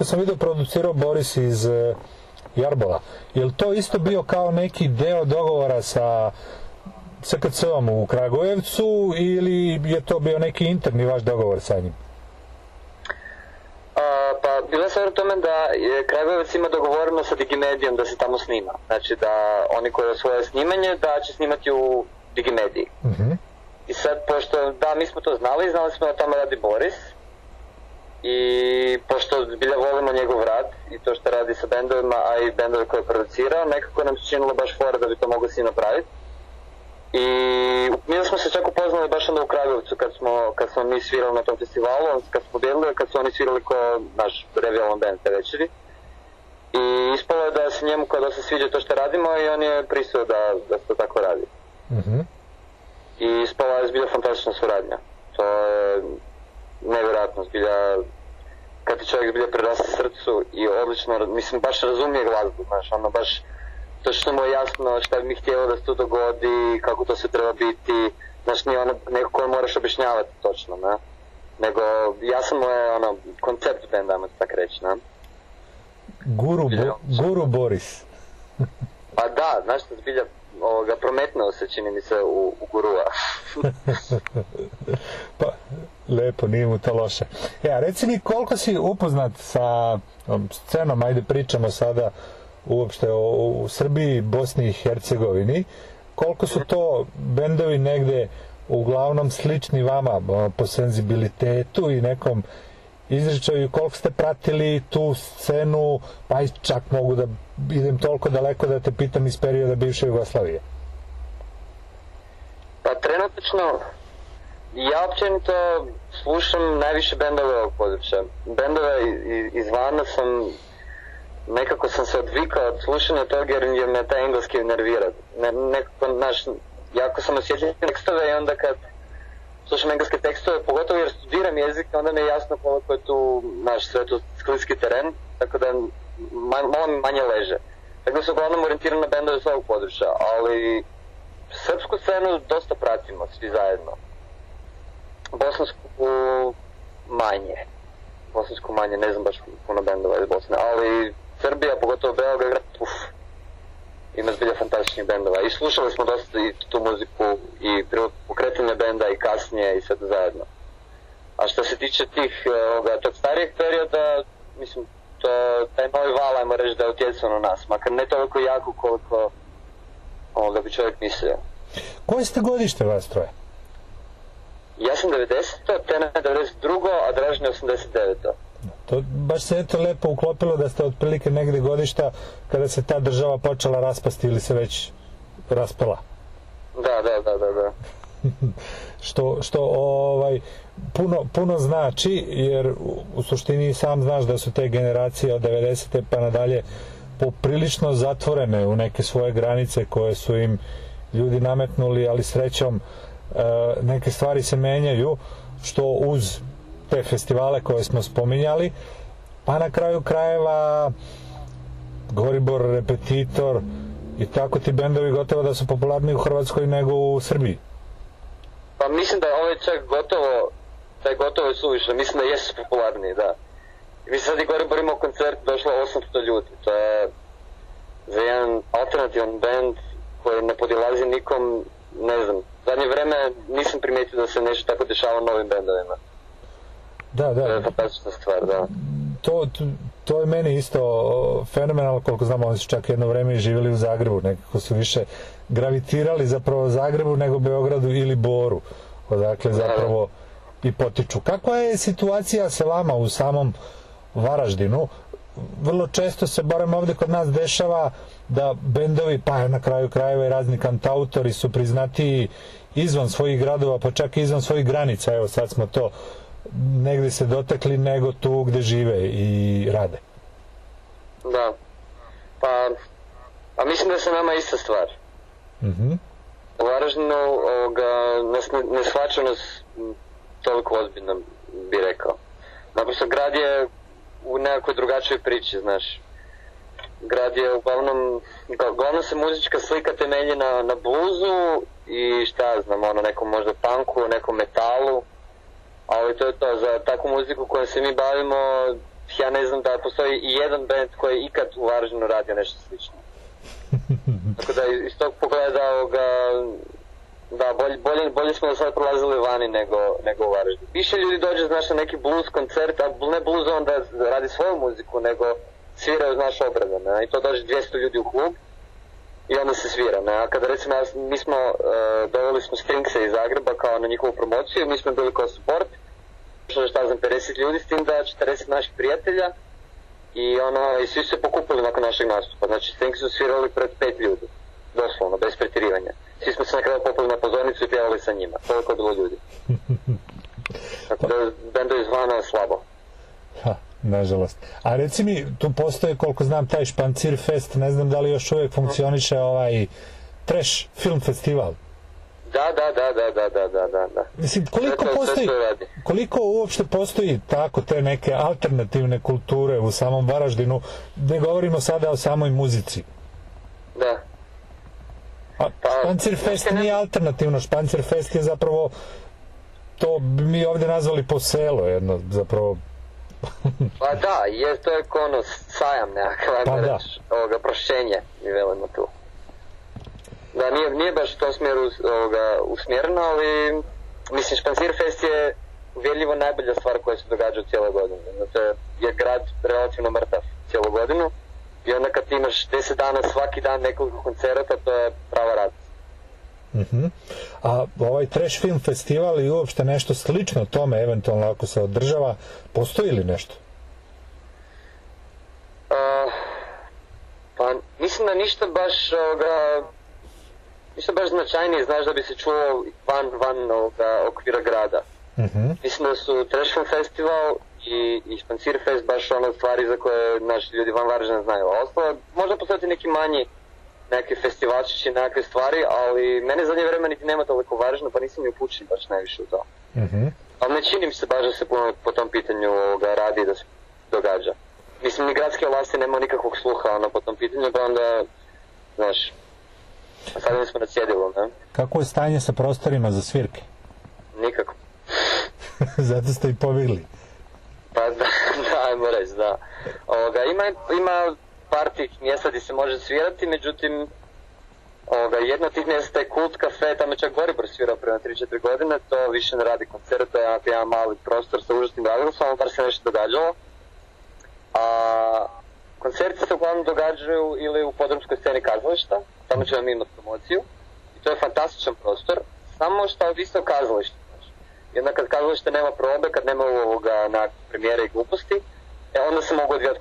Koliko sam vidio, producirao Boris iz e, Jarbola. Je li to isto bio kao neki deo dogovora sa SKC-om u Kragujevcu ili je to bio neki interni vaš dogovor sa njim? A, pa bila stvar u tome da je Kragujevac ima dogovoreno sa Digimedijom da se tamo snima. Znači da oni koji osvoje snimanje da će snimati u Digimediji. I sad, pošto, da, mi smo to znali, znali smo da tamo radi Boris. I pošto bilja volimo njegov rad i to što radi sa bendovima, a i bendove koje je producirao, nekako nam se činilo baš fora da bi to mogli svi napraviti. I mi smo se čak upoznali baš onda u Kragujevcu kad smo, kad smo mi svirali na tom festivalu, kad smo bili, kad su oni svirali kao naš revijalan band te večeri. I ispalo je da se njemu kao da se sviđa to što radimo i on je pristao da, da se to tako radi. I ispala je zbilja fantastična suradnja. To je nevjerojatno, zbilja kad ti čovjek zbilja prerasta srcu i odlično, mislim, baš razumije glazbu, znaš, ono baš točno mu je jasno šta bi mi htjelo da se to dogodi, kako to sve treba biti, znaš, nije ono neko koje moraš objašnjavati točno, ne? Nego, jasan mu je, ono, koncept benda, ajmo tak reći, ne? Guru, Bo- Guru Boris. Pa da, znaš zbilja, ovoga, prometnuo se, čini mi se, u, u gurua. pa, lepo, nije mu to loše. E, a reci mi koliko si upoznat sa scenom, ajde pričamo sada uopšte o, u Srbiji, Bosni i Hercegovini, koliko su to bendovi negde uglavnom slični vama po senzibilitetu i nekom izričaju, koliko ste pratili tu scenu, pa i čak mogu da idem toliko daleko da te pitam iz perioda bivše Jugoslavije. Pa trenutno, ja općenito slušam najviše bendove ovog područja. Bendove izvana sam, nekako sam se odvikao od slušanja toga jer, jer me taj engleski nervira. Ne, nekako, znaš, jako sam osjetljiv tekstove i onda kad slušam engleske tekstove, pogotovo jer studiram jezik, onda mi je jasno koliko je tu, znaš, sve tu skliski teren, tako da ma, malo mi manje leže. Tako da se uglavnom orijentiram na bendove s ovog područja, ali srpsku scenu dosta pratimo svi zajedno. Bosansku manje. Bosansku manje, ne znam baš puno bendova iz Bosne, ali Srbija, pogotovo Beograd, uf, ima zbilja fantastičnih bendova. I slušali smo dosta i tu muziku i prilikom pokretanja benda i kasnije i sve zajedno. A što se tiče tih, e, ovoga, tog starijeg perioda, mislim, to, taj novi val, ajmo reći da je utjecao na nas, makar ne toliko jako koliko ovoga bi čovjek mislio. Koje ste godište vas troje? Ja sam 90. Tena je 92. a Dražen je 89. To baš se eto lepo uklopilo da ste otprilike negde godišta kada se ta država počela raspasti ili se već raspala. Da, da, da, da, da. što, što ovaj, puno, puno znači, jer u, suštini sam znaš da su te generacije od 90. pa nadalje poprilično zatvorene u neke svoje granice koje su im ljudi nametnuli, ali srećom neke stvari se menjaju, što uz te festivale koje smo spominjali, pa na kraju krajeva Goribor, Repetitor i tako ti bendovi gotovo da su popularniji u Hrvatskoj nego u Srbiji. Pa mislim da je ovaj čak gotovo, taj gotovo je suviše, mislim da jesu popularniji, da. I mislim sad i Goribor imao koncert, došlo 800 ljudi, to je za jedan alternativan band koji ne podilazi nikom, ne znam, zadnje vreme nisam primijetio da se nešto tako dešava novim bendovima. Da, da. To je fantastična stvar, da. To, to, to je meni isto fenomenalno, koliko znamo, oni su čak jedno vreme i živjeli u Zagrebu, nekako su više gravitirali zapravo Zagrebu nego Beogradu ili Boru, odakle zapravo i potiču. Kakva je situacija sa vama u samom Varaždinu? Vrlo često se, barem ovde kod nas, dešava da bendovi, pa na kraju krajeva i razni kantautori su priznati izvan svojih gradova, pa čak i izvan svojih granica, evo sad smo to negde se dotekli nego tu gde žive i rade. Da. Pa, a mislim da se nama ista stvar. Mhm. U Varaždinu ovoga, nas ne, ne shvaća nas toliko ozbiljno, bi rekao. Naprosto grad je u nekakvoj drugačijoj priči, znaš. Grad je uglavnom, uglavnom se muzička slika temelji na, na bluzu i šta ja znam, ono, nekom možda punku, nekom metalu. Ali to je to, za takvu muziku kojom se mi bavimo, ja ne znam da postoji i jedan band koji je ikad u Varaždinu radio nešto slično. Tako da iz tog pogleda ovoga, da, bolje, bolje, bolje smo do sad prolazili vani nego, nego u Varaždinu. Više ljudi dođe, znaš, na neki blues koncert, a ne blues onda radi svoju muziku, nego sviraju, znaš, obrade, ne? I to dođe 200 ljudi u klub i onda se svira, ne? A kada recimo, ja- mi smo, uh, doveli smo Stringse iz Zagreba kao na njihovu promociju, mi smo bili kao support, što je šta znam, 50 ljudi s tim da 40 naših prijatelja i ono, i svi su se pokupili nakon našeg nastupa. Znači, Stringsi su svirali pred pet ljudi, doslovno, bez pretirivanja. Svi smo se na kraju popili na pozornicu i pjevali sa njima. Toliko je bilo ljudi. Tako da bendovi izvana slabo. Ha, nažalost. A reci mi, tu postoje, koliko znam, taj Špancir Fest, ne znam da li još uvijek funkcioniše ovaj Trash film festival. Da, da, da, da, da, da, da, da, da. Mislim, koliko Sve to- sve postoji, koliko uopšte postoji tako te neke alternativne kulture u samom Varaždinu, ne govorimo sada o samoj muzici. Da. A Špancir Fest nije alternativno, Špancir Fest je zapravo to bi mi ovdje nazvali po selo jedno, zapravo Pa da, je, to je ono sajam nekakav, Pa da. reći, ovoga, prošćenje, mi velimo tu. Da, nije, nije baš u tom smjeru ovoga, usmjereno, ali mislim, Špancir Fest je uvjerljivo najbolja stvar koja se događa u cijeloj godini. Zato je grad relativno mrtav cijelu godinu i onda kad imaš 10 dana svaki dan nekoliko koncerata, to je prava radost. Mhm. A ovaj Trash Film Festival i uopšte nešto slično tome, eventualno ako se održava, postoji li nešto? Uh, pa mislim da ništa baš ovoga, ništa baš značajnije, znaš da bi se čuo van, van ovoga, okvira grada. Mhm. Mislim da su Trash Film Festival i, i Špancir Fest baš ono stvari za koje naši ljudi van Varaždina znaju. A ostalo, možda postoji neki manji neke festivalčići, nekakve stvari, ali mene zadnje vreme niti nema toliko važno, pa nisam ni upućen baš najviše u to. Mhm. Ali ne čini mi se baš da se puno po tom pitanju ovoga, radi da se događa. Mislim, ni gradske vlasti nema nikakvog sluha ono, po tom pitanju, pa onda, znaš, sad smo na cjedilu, ne? Kako je stanje sa prostorima za svirke? Nikako. Zato ste i pobjegli. Pa da, da, ajmo reći, da. Ovoga, ima, ima par tih mjesta gdje se može svirati, međutim, ovoga, jedno od tih mjesta je Kult Cafe, tamo je čak Goribor svirao prema 3-4 godine, to više ne radi koncert, to je jedan mali prostor sa užasnim radiosom, bar se nešto događalo. A koncerti se uglavnom događaju ili u podrumskoj sceni kazališta, tamo ćemo imati promociju. I to je fantastičan prostor, samo što ovisi o kazalištu. znaš. I onda kad kazalište nema probe, kad nema ovoga na premijere i gluposti, e, onda se mogu odvijati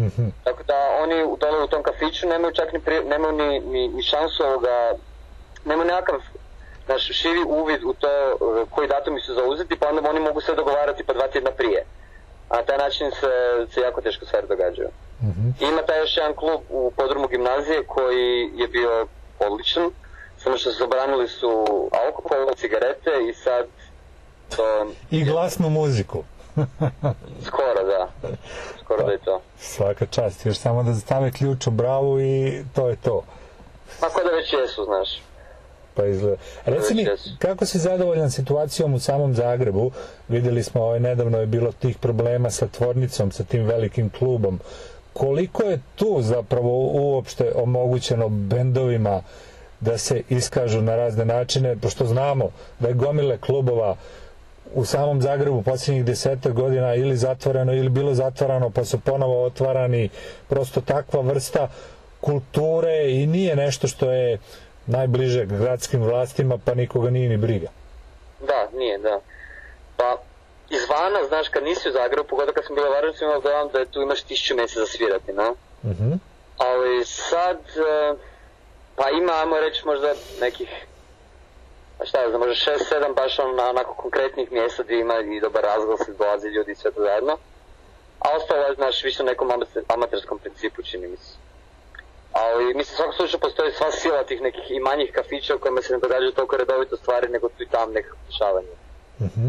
Mhm. Tako da oni u- dole u tom kafiću nemaju čak ni, prije- nemaju ni, ni, ni šansu ovoga, nemaju nekakav naš širi uvid u to e, koji datumi su zauzeti, pa onda oni mogu sve dogovarati pa dva tjedna prije. A na taj način se, se jako teško stvari događaju. I ima taj još jedan klub u podrumu gimnazije koji je bio odličan, samo što su zabranili su alkohol, cigarete i sad to I glasnu muziku. Skoro da, skoro da je to. Svaka čast, još samo da stave ključ u bravu i to je to. Pa ko da već jesu, znaš. Pa izgleda. Reci mi, kako si zadovoljan situacijom u samom Zagrebu? Vidjeli smo, ovaj, nedavno je bilo tih problema sa tvornicom, sa tim velikim klubom. Koliko je tu zapravo uopšte omogućeno bendovima da se iskažu na razne načine, pošto znamo da je gomile klubova u samom Zagrebu posljednjih desetak godina ili zatvoreno ili bilo zatvarano pa su ponovo otvarani prosto takva vrsta kulture i nije nešto što je najbliže gradskim vlastima pa nikoga nije ni briga. Da, nije, da. Pa, izvana, znaš, kad nisi u Zagrebu, pogotovo kad sam bila u Varaždinu, imao dojam da tu imaš tisuću mjesta za svirati, no? Mhm. Ali sad, e, pa ima, ajmo reći, možda nekih, šta ja znam, šest, sedam baš on, onako konkretnih mjesta gdje ima i dobar razglas i dolazi ljudi sve to zajedno. A ostalo je, znaš, više u nekom amater- amaterskom principu, čini mi se. Ali, mislim, svakom slučaju postoji sva sila tih nekih i manjih kafića u kojima se ne događaju toliko redovito stvari, nego tu i tam nekako dešavanje. Mhm.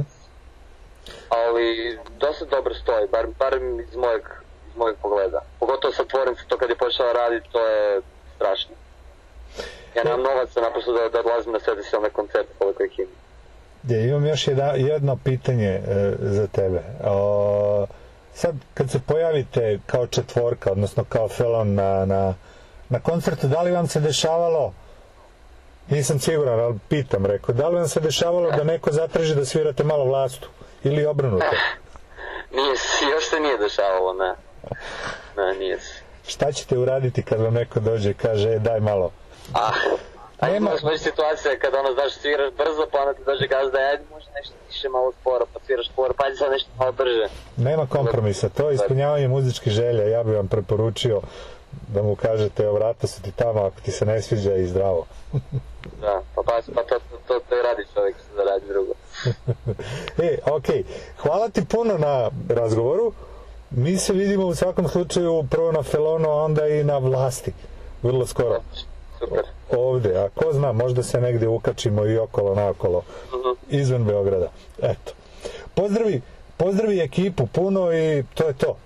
Ali, dosta dobro stoji, bar, bar iz mojeg, iz mojeg pogleda. Pogotovo sa tvornicom, to kad je počela raditi, to je strašno. Ja nemam novaca naprosto da, da odlazim na te silne koncerte koliko ih ima. Ja imam još jedna, jedno pitanje e, za tebe. O, sad, kad se pojavite kao četvorka, odnosno kao felon na, na, na koncertu, da li vam se dešavalo, nisam siguran, ali pitam, rekao, da li vam se dešavalo da neko zatraži da svirate malo vlastu ili obrnuto? Nije, još se nije dešavalo, ne. Ne, nije se. Šta ćete uraditi kad vam neko dođe i kaže, e, daj malo? A, a imaš baš situacija kada ono, znaš, sviraš brzo, pa onda ti dođe gazda, ajde, može nešto tiše malo sporo, pa sviraš sporo, pa ajde sad nešto malo brže. Nema kompromisa, to je ispunjavanje muzičkih želja. Ja bih vam preporučio da mu kažete, evo vrata su ti tamo, ako ti se ne sviđa i zdravo. Da, pa, pa, pa to, to, to, to radi čovjek da radi drugo. e, okej, hvala ti puno na razgovoru. Mi se vidimo u svakom slučaju prvo na Felonu, a onda i na vlasti. Vrlo skoro. Super. Ovde, a ko zna, možda se negdje ukačimo i okolo naokolo, izvan Beograda. Eto. Pozdravi, pozdravi ekipu puno i to je to.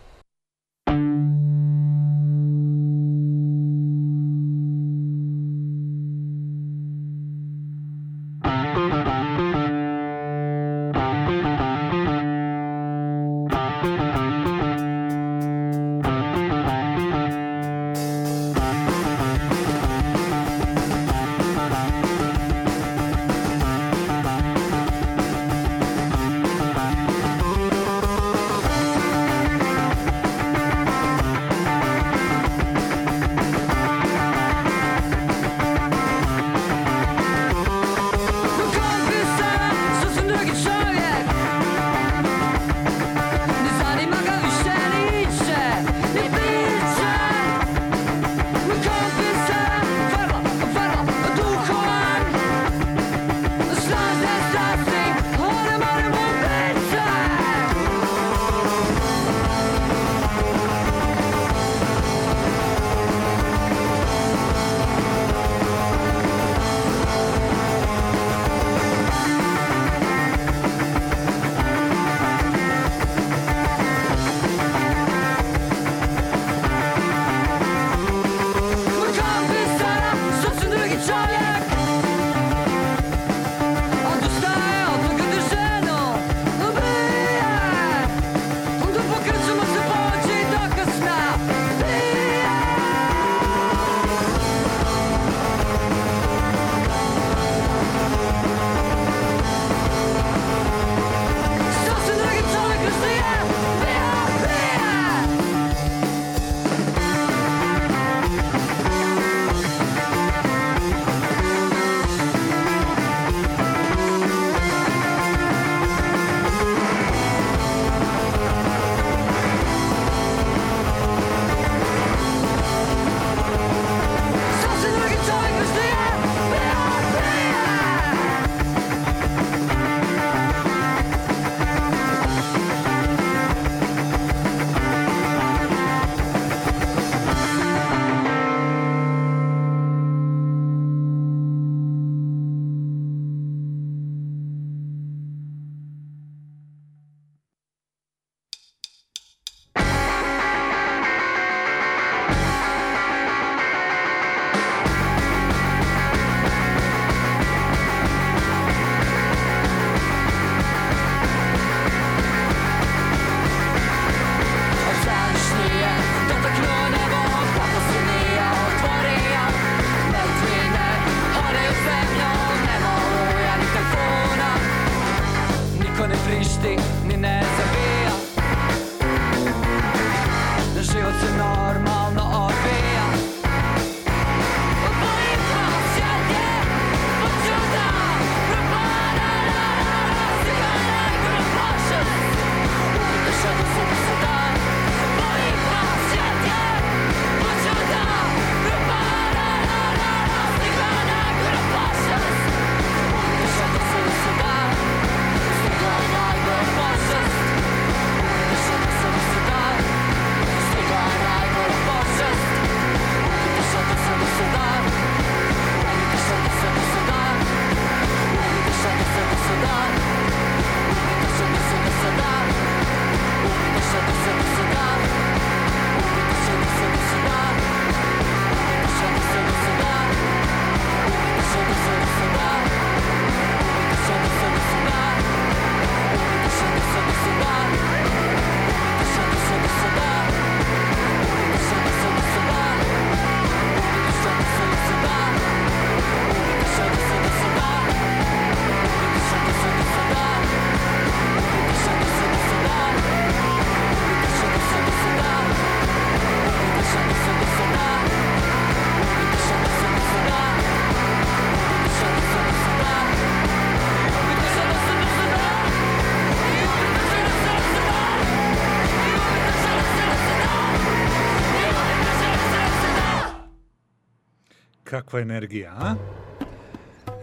Kakva energija, a?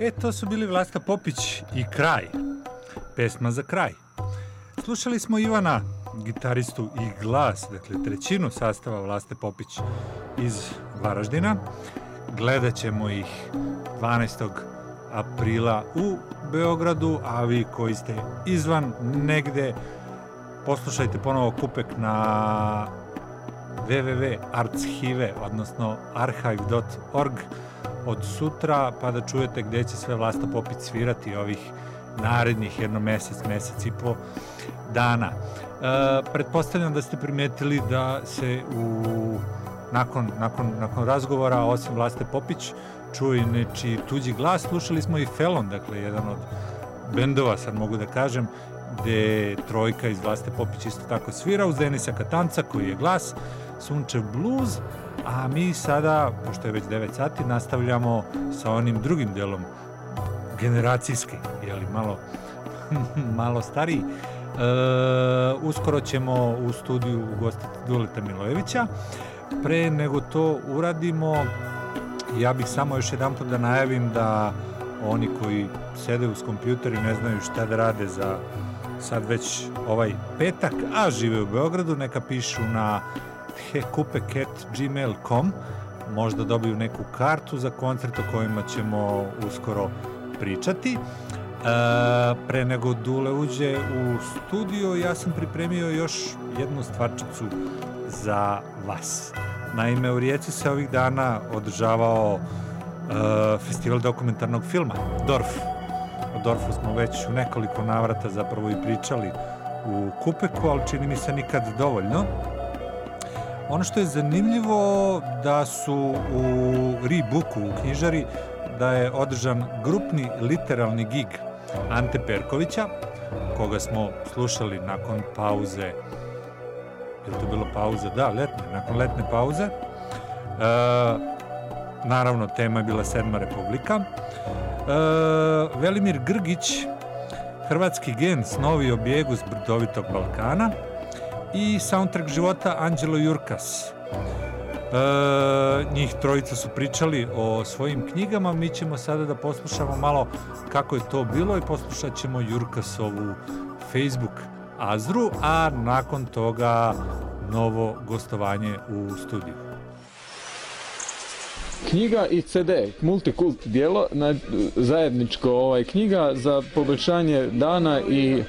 E, to su bili Vlasta Popić i Kraj. Pesma za kraj. Slušali smo Ivana, gitaristu i glas, dakle trećinu sastava Vlaste Popić iz Varaždina. Gledat ćemo ih 12. aprila u Beogradu, a vi koji ste izvan negde, poslušajte ponovo kupek na www.artshive, odnosno archive.org od sutra, pa da čujete gde će sve Vlasta Popić svirati ovih narednih jedno mesec, mesec i po dana. E, pretpostavljam da ste primetili da se u nakon, nakon, nakon razgovora, osim Vlaste Popić, čuje i nečiji tuđi glas. Slušali smo i Felon, dakle, jedan od bendova, sad mogu da kažem, gde trojka iz Vlaste Popić isto tako svira uz Denisa Katanca, koji je glas, Sunčev blues, a mi sada, pošto je već 9 sati, nastavljamo sa onim drugim delom generacijski, jeli, malo, malo stariji. E, uskoro ćemo u studiju ugostiti Duleta Milojevića. Pre nego to uradimo, ja bih samo još jedan da najavim da oni koji sede uz kompjuter i ne znaju šta da rade za sad već ovaj petak, a žive u Beogradu, neka pišu na hekupek.gmail.com možda dobiju neku kartu za koncert o kojima ćemo uskoro pričati. E, pre nego Dule uđe u studio, ja sam pripremio još jednu stvarčicu za vas. Naime, u Rijeci se ovih dana održavao e, festival dokumentarnog filma, Dorf. O Dorfu smo već u nekoliko navrata zapravo i pričali u Kupeku, ali čini mi se nikad dovoljno. Ono što je zanimljivo da su u Rebooku u knjižari da je održan grupni literalni gig Ante Perkovića, koga smo slušali nakon pauze je to bila pauza? Da, letne, nakon letne pauze. E, naravno, tema je bila Sedma republika. E, Velimir Grgić, hrvatski gen, snovi o bijegu s brdovitog Balkana i soundtrack života Anđelo Jurkas. E, njih trojica su pričali o svojim knjigama, mi ćemo sada da poslušamo malo kako je to bilo i poslušat ćemo Jurkasovu Facebook Azru, a nakon toga novo gostovanje u studiju. Knjiga i CD, multikult dijelo, zajedničko ovaj, knjiga za poboljšanje dana i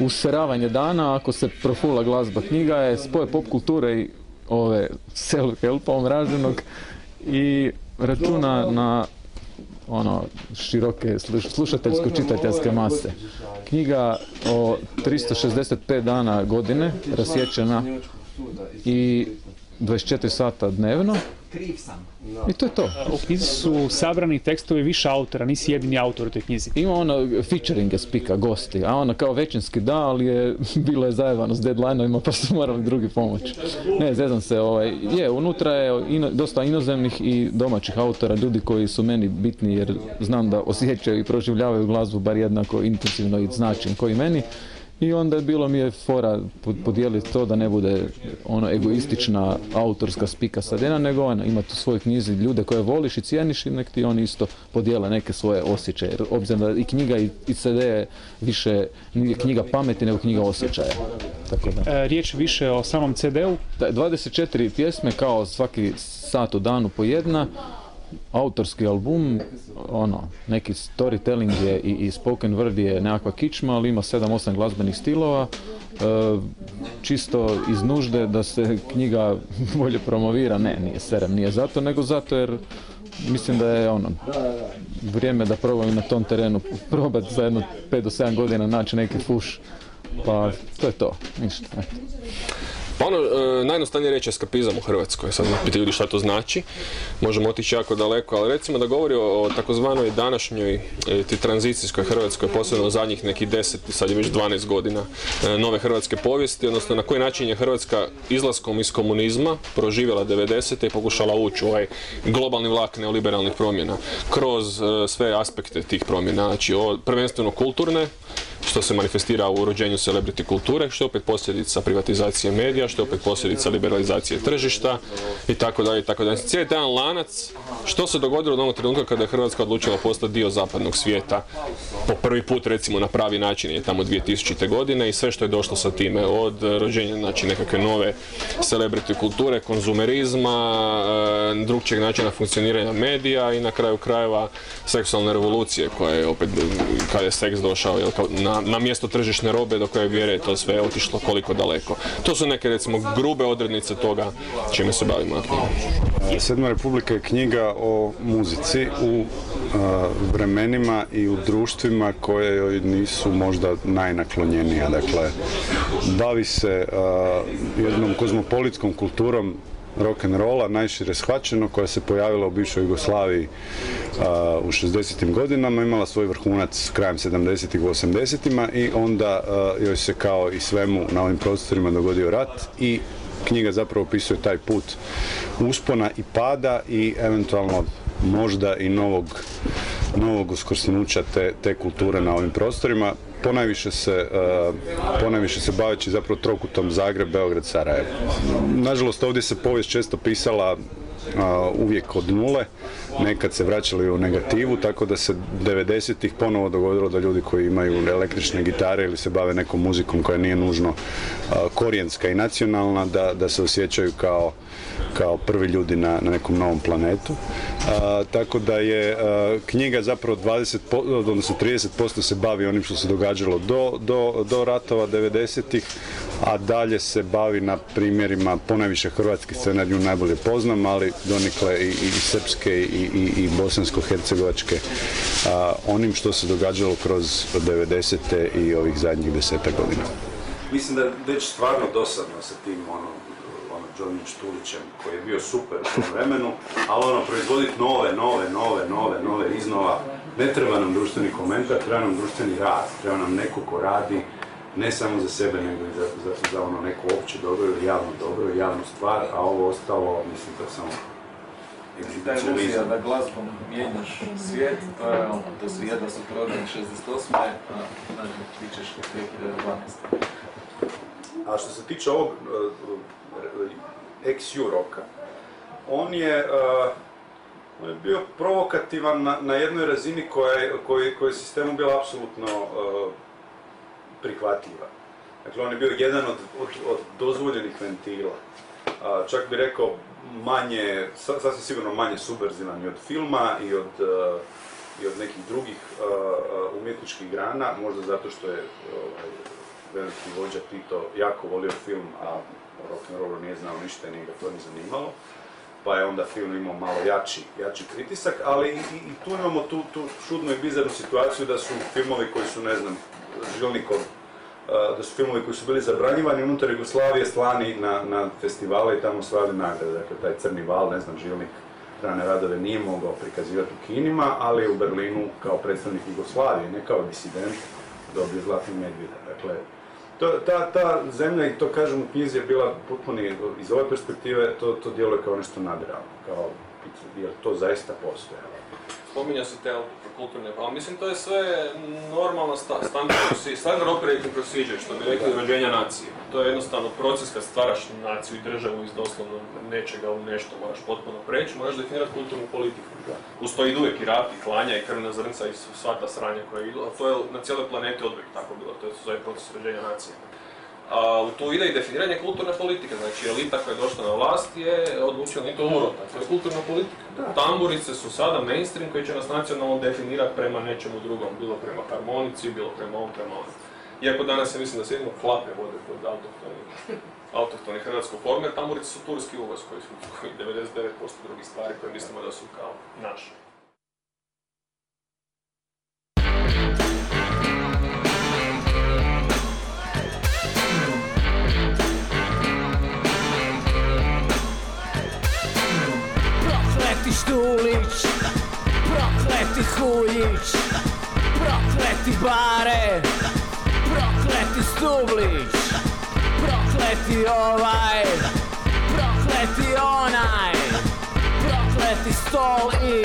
useravanje dana, ako se profula glazba. Knjiga je spoj pop kulture i ove self-helpa omraženog i računa na ono široke slušateljsko-čitateljske mase. Knjiga o 365 dana godine, rasječena i 24 sata dnevno. I to je to. U knjizi su sabrani tekstovi više autora, nisi jedini autor u toj knjizi. Ima ono featuring spika, gosti, a ono kao većinski da, ali je bilo je zajebano s deadline-ovima pa su morali drugi pomoći. Ne, zezam se, ovaj, je, unutra je ino, dosta inozemnih i domaćih autora, ljudi koji su meni bitni jer znam da osjećaju i proživljavaju glazbu bar jednako intenzivno i značim koji meni. I onda je bilo mi je fora podijeliti to da ne bude ono egoistična autorska spika sadena, nego ona ima tu svoj knjizi ljude koje voliš i cijeniš i nek ti oni isto podijele neke svoje osjećaje. Obzirom da i knjiga i, i CD je više nije knjiga pameti nego knjiga osjećaja. Tako da. E, riječ više o samom CD-u? 24 pjesme kao svaki sat u danu po jedna autorski album, ono, neki storytelling je i, i spoken word je nekakva kičma, ali ima 7-8 glazbenih stilova, e, čisto iz nužde da se knjiga bolje promovira, ne, nije serem, nije zato, nego zato jer mislim da je ono, vrijeme da probam na tom terenu probati za jedno 5 do 7 godina naći neki fuš, pa to je to, ništa, eto. Pa ono, e, najjednostavnije reći eskapizam u Hrvatskoj, sad me ljudi šta to znači, možemo otići jako daleko, ali recimo da govori o, o takozvanoj današnjoj e, ti tranzicijskoj Hrvatskoj, posebno zadnjih nekih 10, sad je već 12 godina e, nove hrvatske povijesti, odnosno na koji način je Hrvatska izlaskom iz komunizma proživjela 90. i pokušala ući u ovaj globalni vlak neoliberalnih promjena kroz e, sve aspekte tih promjena, znači o, prvenstveno kulturne, što se manifestira u rođenju celebrity kulture, što je opet posljedica privatizacije medija, što je opet posljedica liberalizacije tržišta i tako dalje i tako dalje. Cijeli taj lanac, što se dogodilo od onog trenutka kada je Hrvatska odlučila postati dio zapadnog svijeta po prvi put recimo na pravi način je tamo 2000. godine i sve što je došlo sa time od rođenja znači nekakve nove celebrity kulture, konzumerizma, e, drugčijeg načina funkcioniranja medija i na kraju krajeva seksualne revolucije koja je opet kada je seks došao jel, kao na, mjesto tržišne robe do koje vjere je to sve otišlo koliko daleko. To su neke recimo grube odrednice toga čime se bavimo. E, Sedma republika je knjiga o muzici u a, vremenima i u društvima koje joj nisu možda najnaklonjenija. Dakle, bavi se a, jednom kozmopolitskom kulturom rock and rolla najšire shvaćeno koja se pojavila u bivšoj Jugoslaviji u 60. godinama, imala svoj vrhunac krajem 70. u 80. i onda joj se kao i svemu na ovim prostorima dogodio rat i knjiga zapravo opisuje taj put uspona i pada i eventualno možda i novog, novog uskrsnuća te, te kulture na ovim prostorima. Ponajviše se, uh, ponajviše se baveći zapravo trokutom Zagreb, Beograd, Sarajevo. Nažalost, ovdje se povijest često pisala uvijek od nule, nekad se vraćali u negativu, tako da se 90-ih ponovo dogodilo da ljudi koji imaju električne gitare ili se bave nekom muzikom koja nije nužno korijenska i nacionalna, da, da se osjećaju kao kao prvi ljudi na, na nekom novom planetu. A, tako da je a, knjiga zapravo 20, po- odnosno 30% se bavi onim što se događalo do, do, do ratova 90-ih, a dalje se bavi na primjerima ponajviše hrvatske scene, nju najbolje poznam, ali donikle i, i srpske i, i, i bosansko-hercegovačke, onim što se događalo kroz 90-te i ovih zadnjih deseta godina. Mislim da je već stvarno dosadno sa tim ono, ono Johnny Štulićem koji je bio super u tom vremenu, ali ono proizvoditi nove, nove, nove, nove, nove iznova. Ne treba nam društveni komentar, treba nam društveni rad, treba nam neko ko radi ne samo za sebe, nego i za, za, za ono neko opće dobro ili javno dobro javnu stvar, a ovo ostalo, mislim, to samo Ta iluzija da glazbom mijenjaš svijet, to je ono, to su jedva su prodani 68. a znači, ti ćeš 2012. A što se tiče ovog uh, ex roka, on je, uh, on je bio provokativan na, na jednoj razini koja je, koji, koji je sistemu bila apsolutno uh, prihvatljiva. Dakle, on je bio jedan od, od, od dozvoljenih ventila. A, čak bi rekao manje, sa- sasvim sigurno manje subverzivan i od filma i od, uh, i od nekih drugih uh, umjetničkih grana, možda zato što je ovaj, veliki vođa Tito jako volio film, a rock'n'rollu nije znao ništa i nije ga to ni zanimalo. Pa je onda film imao malo jači, jači pritisak, ali i, i, tu imamo tu, tu čudnu i bizarnu situaciju da su filmovi koji su, ne znam, žilnikom, da su filmovi koji su bili zabranjivani unutar Jugoslavije slani na, na festivale i tamo osvajali nagrade. Dakle, taj Crni val, ne znam, žilnik Rane Radove nije mogao prikazivati u kinima, ali u Berlinu kao predstavnik Jugoslavije, ne kao disident, dobio Zlatni medvjeda. Dakle, to, ta, ta zemlja, i to kažem u knjizi, je bila potpuni, iz ove perspektive, to, to djeluje kao nešto nadrealno, kao, jer to zaista postoje. Spominja se te kulturne, ali mislim to je sve normalno sta, standard, operating procedure, što bi rekli rođenja nacije. To je jednostavno proces kad stvaraš naciju i državu iz doslovno nečega u nešto, moraš potpuno preći, moraš definirati kulturnu politiku. Uz to idu uvijek i rat, i klanja, i krvna zrnca, i sva ta sranja koja idu, a to je na cijeloj planeti odvijek tako bilo, to je zove proces rođenja nacije. A u tu ide i definiranje kulturne politike, znači elita koja je došla na vlast je odlučila ni to urota, to je kulturna politika. Tamburice su sada mainstream koji će nas nacionalno definirati prema nečemu drugom, bilo prema harmonici, bilo prema ovom, prema ovom. Iako danas ja mislim da se jedino klape vode pod autohtoni, autohtoni hrvatsko forme, tamburice su turski uvoz koji su koji 99% drugih stvari koje mislimo da su kao naše. Štulić Prokleti hujić Prokleti Bare Prokleti Stublić Prokleti ovaj Prokleti onaj Prokleti stol i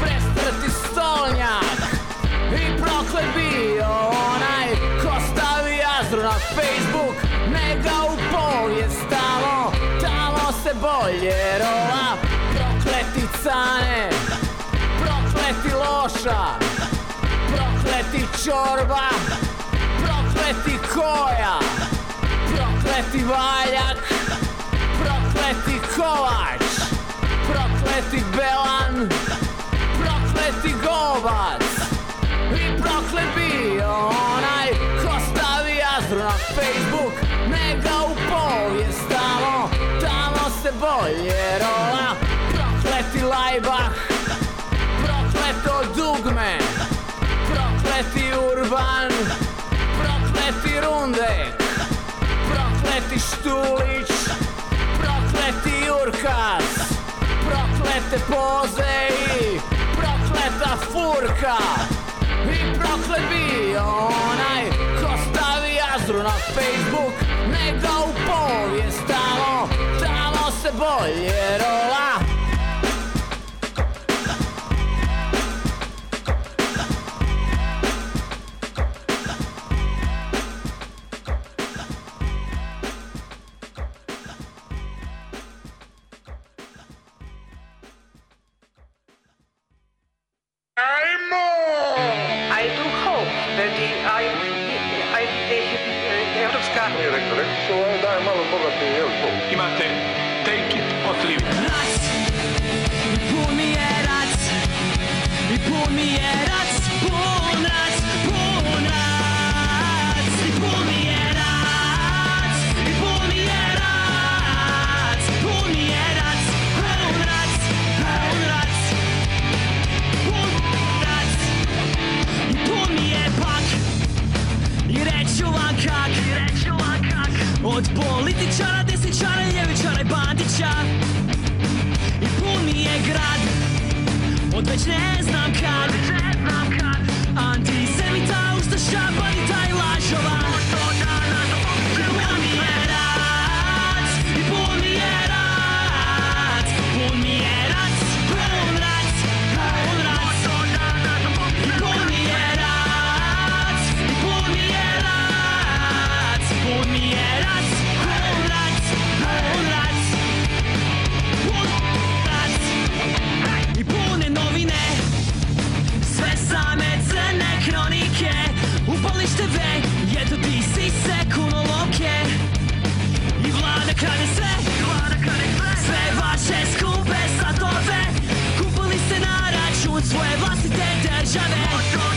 Prestrti stolnjak I proklet bio onaj Ko stavi jazru na Facebook Nega u pol je stalo Tamo se bolje rola. Cane Prokleti loša. Prokleti čorba. Prokleti koja. Prokleti valjak. Prokleti kovač. Prokleti belan. Prokleti gobac. I proklet bio onaj ko stavi jazru na Facebook. Nega u povijest tamo, tamo se bolje rola lajbah, prokleto dugme. Prokleti urban, prokleti rundek Prokleti štulić, prokleti jurkas Proklete poze i prokleta furka. I proklet bio onaj ko stavi jazru na Facebook. Nega u povijest tamo, tamo se bolje rola od već ne znam kad, antisemita, ustaša, bandita i račun svoje vlastite države. Pun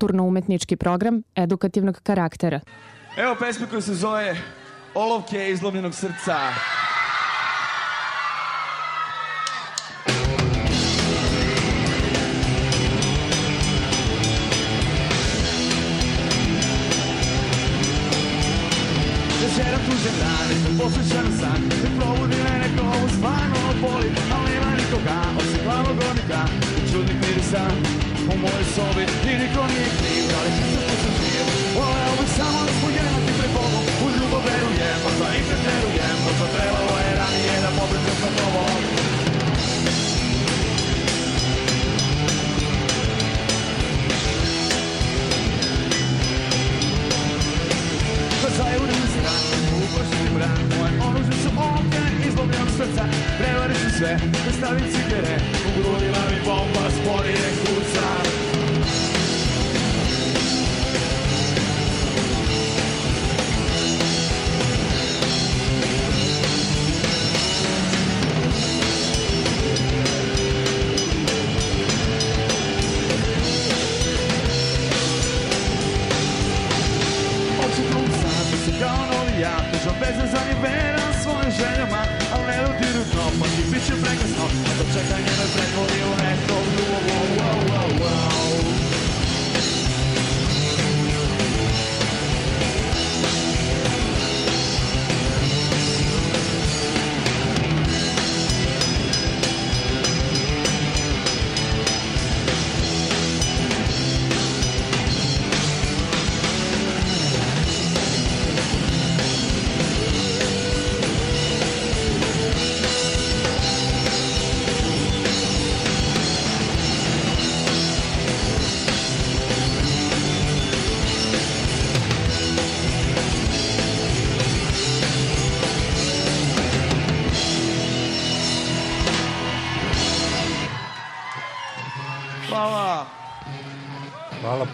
Kulturno-umetnički program edukativnog karaktera. Evo pesme koja se zove Olovke izlomljenog srca. Večeram tuđe dane, posvećan san Ne provodi me neko ovo stvarno boli Al nema nikoga, osim glavnog odnika čudnih mirisa u mojoj sobi. I niko nije kriv Da li što to sam kriv? Voleo bih samo da smo jednaki pred Bogom U ljubav verujem, možda i pretrerujem Možda trebalo je ranije da popričam sa tobom. Zajuden zrak, uprošten brak Moje oružje su ovdje, izlovljeno srca Prevarit c'è questa vincichere un gru di lavi bomba sporire e cursa Oggi non sa, mi sembrano gli altri, sono peso e sono in vena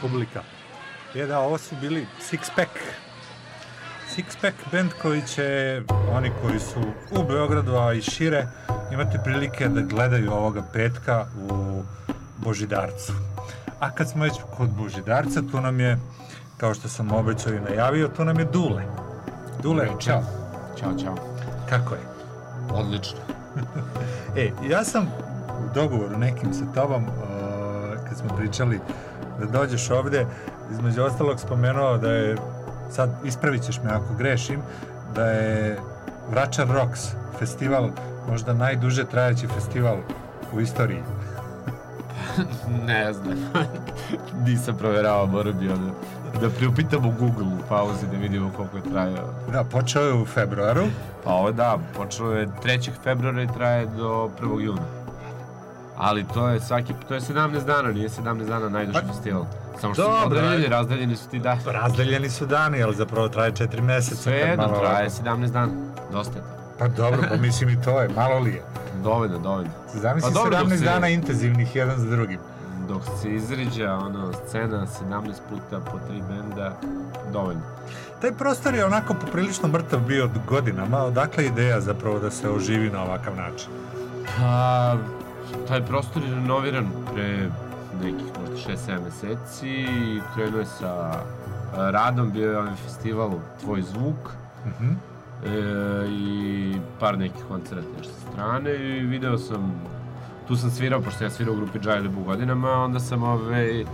publika. Je da, ovo su bili Six Pack. Six Pack band koji će, oni koji su u Beogradu, a i šire, imati prilike da gledaju ovoga petka u Božidarcu. A kad smo već kod Božidarca, tu nam je, kao što sam obećao i najavio, tu nam je Dule. Dule, čao. Ćao, čao. Kako je? Odlično. E, ja sam u dogovoru nekim sa tobom, uh, kad smo pričali da dođeš ovde, između ostalog spomenuo da je, sad ispravit ćeš me ako grešim, da je Vračar Rocks festival možda najduže trajeći festival u istoriji. ne znam. Nisam proveravao, moram bi ono, da priupitam u Google u pauzi da vidimo koliko je trajao. Da, počeo je u februaru. Pa ovo da, počeo je 3. februara i traje do 1. juna. Ali to je svaki, to je 17 dana, nije 17 dana najduži festival. Samo što su Pa, Dobro, odreljeni, ajde. razdeljeni su ti dani. Razdeljeni su dani, ali zapravo traje 4 meseca. Sve jedno traje ovako- 17 dana. Dosta je to. Pa dobro, pa mislim i to je, malo li je. Dovoljno, dovoljno. Zamisli Pa dobro, dok 17 se- dana intenzivnih jedan za drugim. Dok se izređa ono, scena 17 puta po tri benda, dovoljno. Taj prostor je onako poprilično mrtav bio godinama, odakle ideja zapravo da se oživi na ovakav način? Pa, taj prostor je renoviran pre nekih možda 6-7 meseci i krenuo je sa a, radom, bio je onaj festival Tvoj zvuk Mhm. e, i par nekih koncerata sa strane i video sam, tu sam svirao, pošto ja svirao u grupi Džaj Lebu godinama, onda sam ovaj,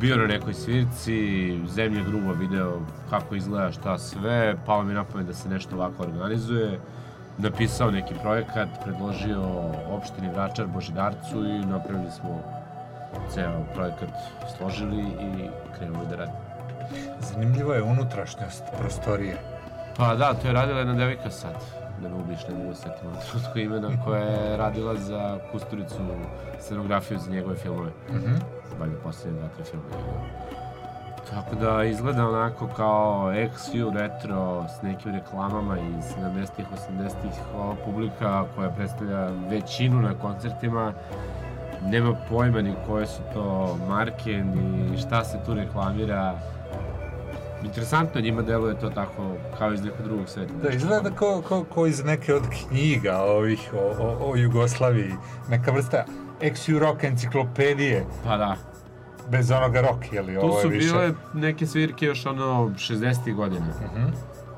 bio na nekoj svirci, zemlje grubo video kako izgleda šta sve, palo mi na pamet da se nešto ovako organizuje, napisao neki projekat, predložio opštini Vračar, Božidarcu i napravili smo ceo projekat, složili i krenuli da radimo. Zanimljiva je unutrašnjost prostorije. Pa da, to je radila jedna devika sad, da me ubiš, ne mogu ovom trenutku imena, koja je radila za Kusturicu scenografiju za njegove filmove. Mhm. Valjda posljednje dva, tri filmove. Tako da izgleda onako kao ex-view retro s nekim reklamama iz 70-ih, 80-ih, ova publika koja predstavlja većinu na koncertima nema pojma ni koje su to marke, ni šta se tu reklamira. Interesantno njima deluje to tako kao iz nekog drugog sveta. Da, izgleda ko, ko, ko iz neke od knjiga ovih o, o, o Jugoslaviji, neka vrsta ex rock enciklopedije. Pa da. Bez onoga rock, jeli, Tu ovo je su više... bile neke svirke još ono 60. godina. Mhm.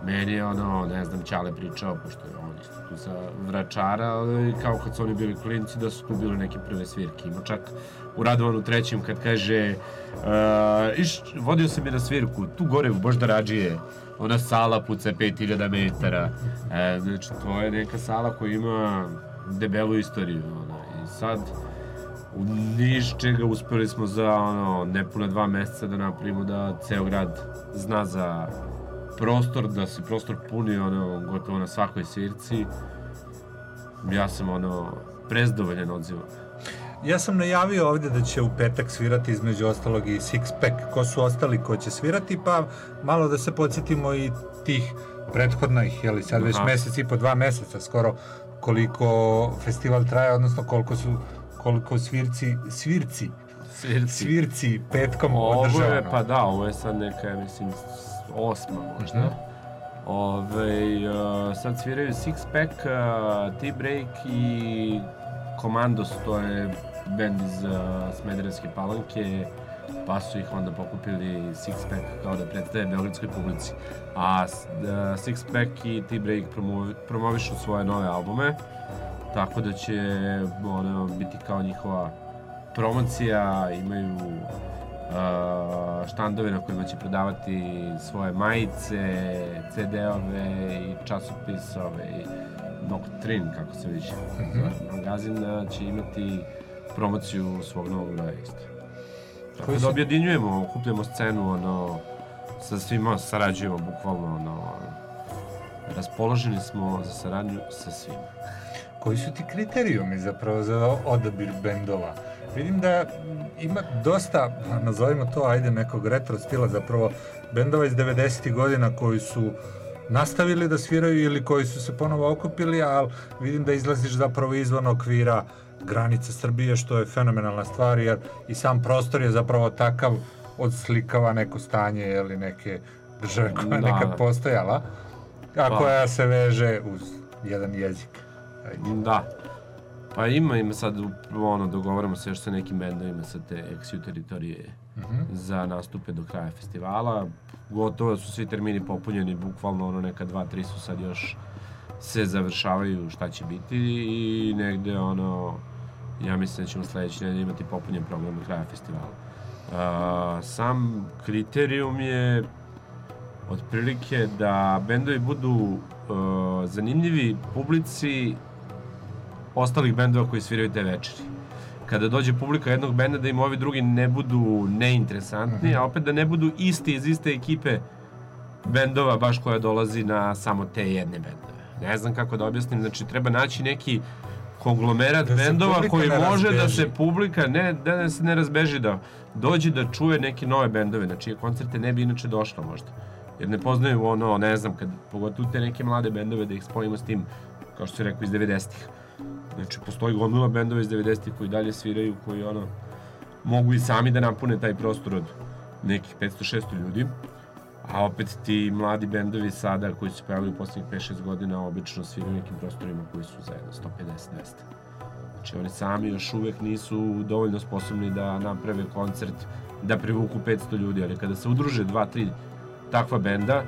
Meni je ono, ne znam, Ćale pričao, pošto je on isto tu sa Vračara, ali kao kad su oni bili klinci, da su tu bile neke prve svirke. Ima čak u Radovanu trećem kad kaže uh, iš, vodio sam je na svirku, tu gore u Boždarađije, ona sala puca 5000 metara. E, znači, to je neka sala koja ima debelu istoriju. Ona. I sad, niš čega uspeli smo za ono, nepune dva meseca da napravimo da ceo grad zna za prostor, da se prostor puni ono, gotovo na svakoj svirci. Ja sam ono, prezdovoljan odzivom. Ja sam najavio ovdje da će u petak svirati između ostalog i Six Pack. Ko su ostali ko će svirati, pa malo da se podsjetimo i tih prethodnih, jeli sad već Aha. mjesec i po dva mjeseca skoro koliko festival traje, odnosno koliko su koliko svirci, svirci, Svirci. svirci petkom Ovo održavano. je, pa da, ovo je sad neka, ja mislim, osma možda. Mhm. Ove, uh, sad sviraju Six Pack, uh, T-Break i Commandos, to je band iz uh, Smederevske palanke, pa su ih onda pokupili Six Pack kao da predstave beogradskoj publici. A uh, Six Pack i T-Break promovi, promovišu svoje nove albume, tako da će ono, biti kao njihova promocija, imaju uh, štandove na kojima će prodavati svoje majice, CD-ove i časopisove i Doktrin, kako se više Mhm. zove. Magazin će imati promociju svog novog broja isto. Tako Koji da objedinjujemo, okupljamo scenu, ono, sa svima sarađujemo, bukvalno, ono, raspoloženi smo za saradnju sa svima. Koji su ti kriterijumi zapravo za odabir bendova? Vidim da ima dosta, nazovimo to, ajde, nekog retro stila, zapravo bendova iz 90. godina koji su nastavili da sviraju ili koji su se ponovo okupili, ali vidim da izlaziš zapravo izvan okvira granica Srbije, što je fenomenalna stvar, jer i sam prostor je zapravo takav odslikava neko stanje ili neke države koja Da. nekad postojala, a Pa. koja se veže uz jedan jezik. Da. Pa ima, ima sad, ono, dogovaramo se još sa nekim bendovima sa te ex teritorije Mhm. za nastupe do kraja festivala. Gotovo su svi termini popunjeni, bukvalno ono neka dva, tri su sad još se završavaju šta će biti i negde ono, ja mislim da ćemo sledeće nedelje imati popunjen program do kraja festivala. A, sam kriterijum je otprilike da bendovi budu uh, zanimljivi publici ostalih bendova koji sviraju te večeri. Kada dođe publika jednog benda da im ovi drugi ne budu neinteresantni, Mhm. a opet da ne budu isti iz iste ekipe bendova baš koja dolazi na samo te jedne bendove. Ne znam kako da objasnim, znači treba naći neki konglomerat Da se bendova koji može da razbeži. se publika ne da ne se ne razbeži da dođe da čuje neke nove bendove, na čije koncerte ne bi inače došla možda. Jer ne poznaju ono, ne znam, kad pogotovo te neke mlade bendove da ih spojimo s tim, kao što si rekao, iz 90-ih. Znači, postoji gomila bendova iz 90-ih koji dalje sviraju, koji ono, mogu i sami da napune taj prostor od nekih 500-600 ljudi. A opet ti mladi bendovi sada koji se pojavili u poslednjih 5-6 godina obično sviraju nekim prostorima koji su za jedno 150-200. Znači oni sami još uvek nisu dovoljno sposobni da naprave koncert da privuku 500 ljudi, ali kada se udruže dva, tri takva benda,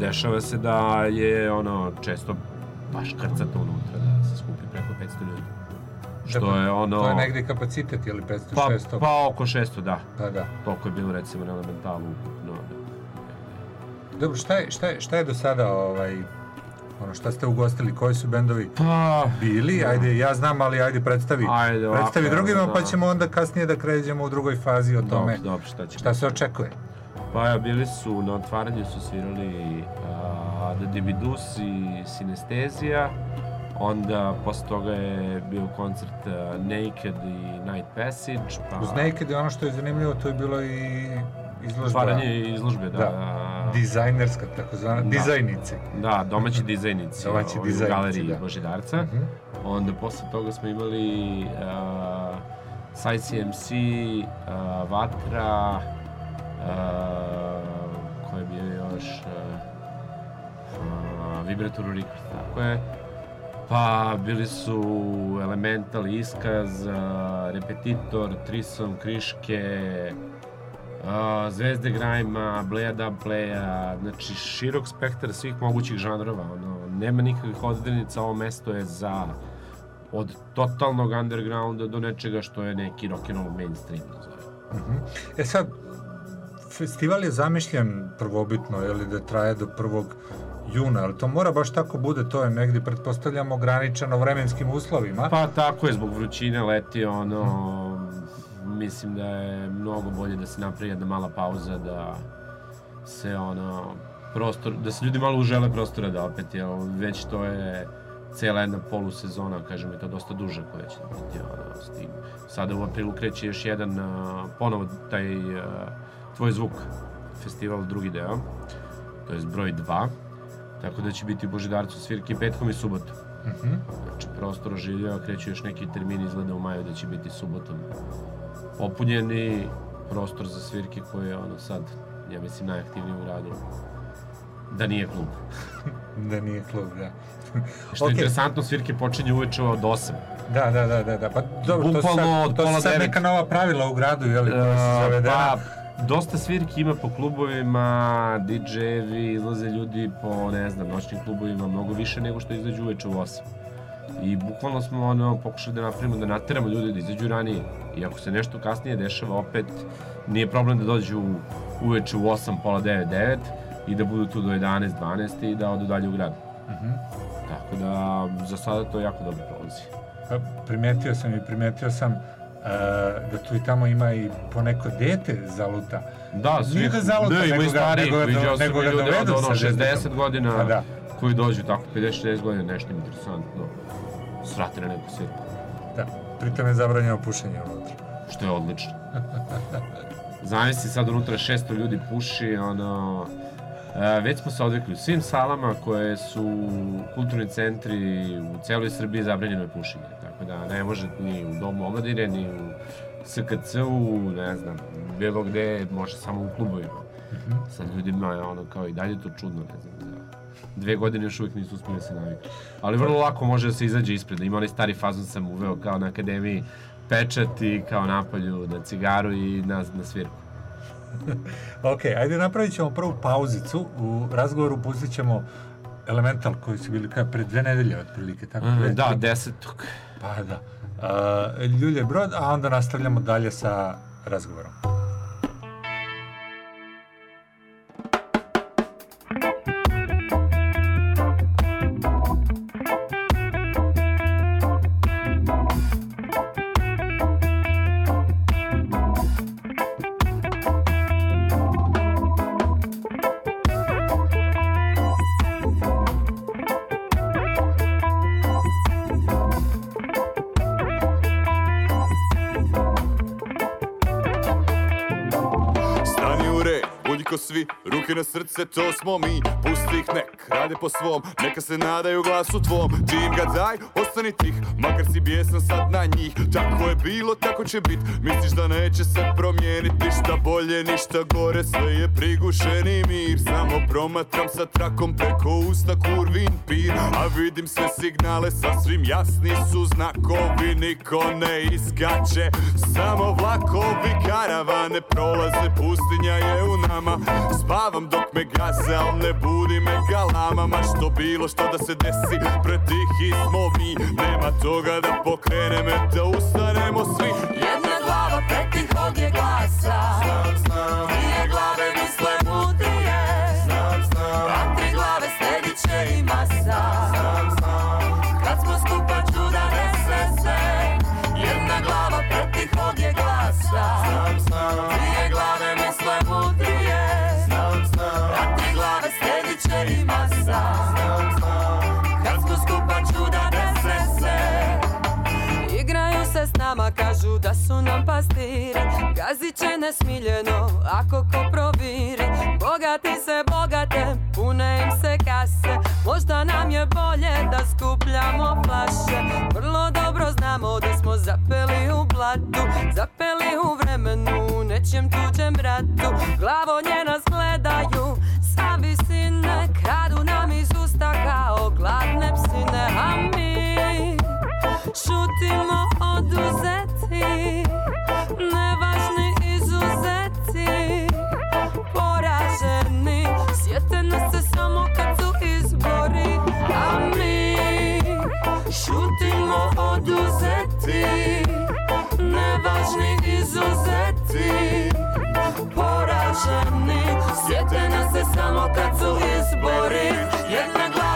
dešava se da je ono često baš krcato unutra, da se skupi preko 500 ljudi. Što je ono... To je negdje kapacitet, ili 500, Pa, 600? pa oko 600, da. Pa da. Toliko je bilo recimo na elementalu ukupno. Dobro, šta je, šta je, šta je do sada ovaj, ono šta ste ugostili, koji su bendovi pa, bili, ajde, ja znam, ali ajde predstavi, Ajde, ovako, predstavi drugima, da. pa ćemo onda kasnije da kređemo u drugoj fazi o tome Dobro, dobro, šta će šta se očekuje. Pa ja, bili su, na otvaranju su svirali uh, The Dibidus i Sinestezija, onda posle toga je bio koncert uh, Naked i Night Passage, pa... Uz Naked je ono što je zanimljivo, to je bilo i izložba. Otvaranje izložbe, da. Dizajnerska, takozvana, Da. dizajnice. Da, domaći dizajnici, Domaći ovaj, dizajnici, u galeriji da. Božidarca. Mhm. Onda posle toga smo imali uh, Side CMC, uh, Vatra, uh, ko je bio još, uh, uh, Vibrator Record, tako je. Pa bili su Elemental, Iskaz, uh, Repetitor, Trison, Kriške, uh, Zvezde Grajma, Bleja Dub Playa, znači širok spektar svih mogućih žanrova, ono, nema nikakvih odrednica, ovo mesto je za od totalnog undergrounda do nečega što je neki rock'n'roll mainstream, nazovem. Mhm. E sad, festival je zamišljen prvobitno, je li da traje do 1. juna, ali to mora baš tako bude, to je negdje, pretpostavljamo, ograničeno vremenskim uslovima. Pa tako je, zbog vrućine leti, ono, mislim da je mnogo bolje da se napravi jedna mala pauza, da se ono, prostor, da se ljudi malo užele prostora da opet, jel, već to je cijela jedna polusezona, kažem, i to dosta duže koja će biti, ono, s tim. Sada u aprilu kreće još jedan, a, ponovo taj a, Tvoj zvuk festival, drugi deo, to je broj 2, tako da će biti Božidarcu svirke petkom i subotom. Mhm. Znači, prostor oživljava, kreću još neki termini, izgleda u maju da će biti subotom popunjeni prostor za svirke koji je ono sad, ja mislim, najaktivniji u gradu. Da nije klub. da nije klub, da. Što je interesantno, svirke počinju uveče od 8. Da, da, da, da, da. Pa dobro, to su Bukvalno sad, to su sad neka nova pravila u gradu, je li, koja su E, zavedena. Pa, dosta svirki ima po klubovima, DJ-evi, izlaze ljudi po, ne znam, noćnim klubovima, mnogo više nego što izađu uveče u 8. I bukvalno smo ono, pokušali da napravimo, da nateramo ljude da izađu ranije. I ako se nešto kasnije dešava, opet nije problem da dođu uveče u 8, pola 9, 9 i da budu tu do 11, 12 i da odu dalje u grad. Mhm. Tako da, za sada to jako dobro prolazi. Pa, primetio sam i primetio sam da tu i tamo ima i poneko dete zaluta. Da, Nije svi, da zaluta, ima nego i ga, stariji, nego, ga, nego i ga dovedu od ono sa 60 detetom. godina Pa da. koji dođu tako 50-60 godina, nešto im interesantno. Svrate na neku svirku. Da, pritom je zabranjeno pušenje unutra. Što je odlično. Zamisli sad unutra 600 ljudi puši, ono... E, već smo se odrekli u svim salama koje su kulturni centri u celoj Srbiji zabranjeno je pušenje. Tako da ne može ni u domu omladine, ni u SKC-u, ne znam, bilo gde, može samo u klubovima. Sad ljudima je ono kao i dalje to čudno, ne znam, dve godine još uvijek nisu uspjeli da se naviknu. Ali vrlo lako može da se izađe ispred. Ima onaj stari fazon sam uveo kao na akademiji pečat i kao napolju na cigaru i na, na svirku. ok, ajde napravit ćemo prvu pauzicu. U razgovoru pustit ćemo Elemental koji su bili kao pred dve nedelje otprilike. Tako Mm, da, desetog. Pa da. Uh, Ljulje Brod, a onda nastavljamo dalje sa razgovorom. Ruke na srce, to smo mi. Pusti ih nek, rade po svom, neka se nadaju glasu tvom. Ti im ga daj, ostani tih, makar si bijesan sad na njih. Tako je bilo, tako će bit, misliš da neće se promijenit Ništa bolje, ništa gore, sve je prigušeni mir. Samo promatram sa trakom preko usta kurvin pir. A vidim sve signale, sasvim jasni su znakovi. Niko ne iskače, samo vlakovi karavane prolaze. Pustinja je u nama, spavam dok me gaze Al ne budi me galama, ma što bilo što da se desi Pretihi smo mi, nema toga da pokrene me Da ustanemo svi. Jedna glava pretihog je glasa nesmiljeno, ako ko proviri Bogati se bogate, pune im se kase. Možda nam je bolje da skupljamo flaše. Vrlo dobro znamo da smo zapeli u blatu Zapeli u vremenu, nećem tuđem ratu Glavonje nas gledaju sa visine Kradu nam iz usta kao gladne psine A mi šutimo oduzeti Nevažni Poraženi. Sjete nas se samo kad su izbori A mi šutimo oduzeti. Nevažni izuzeti Poraženi. Sjete nas se samo kad su izbori Jedna glava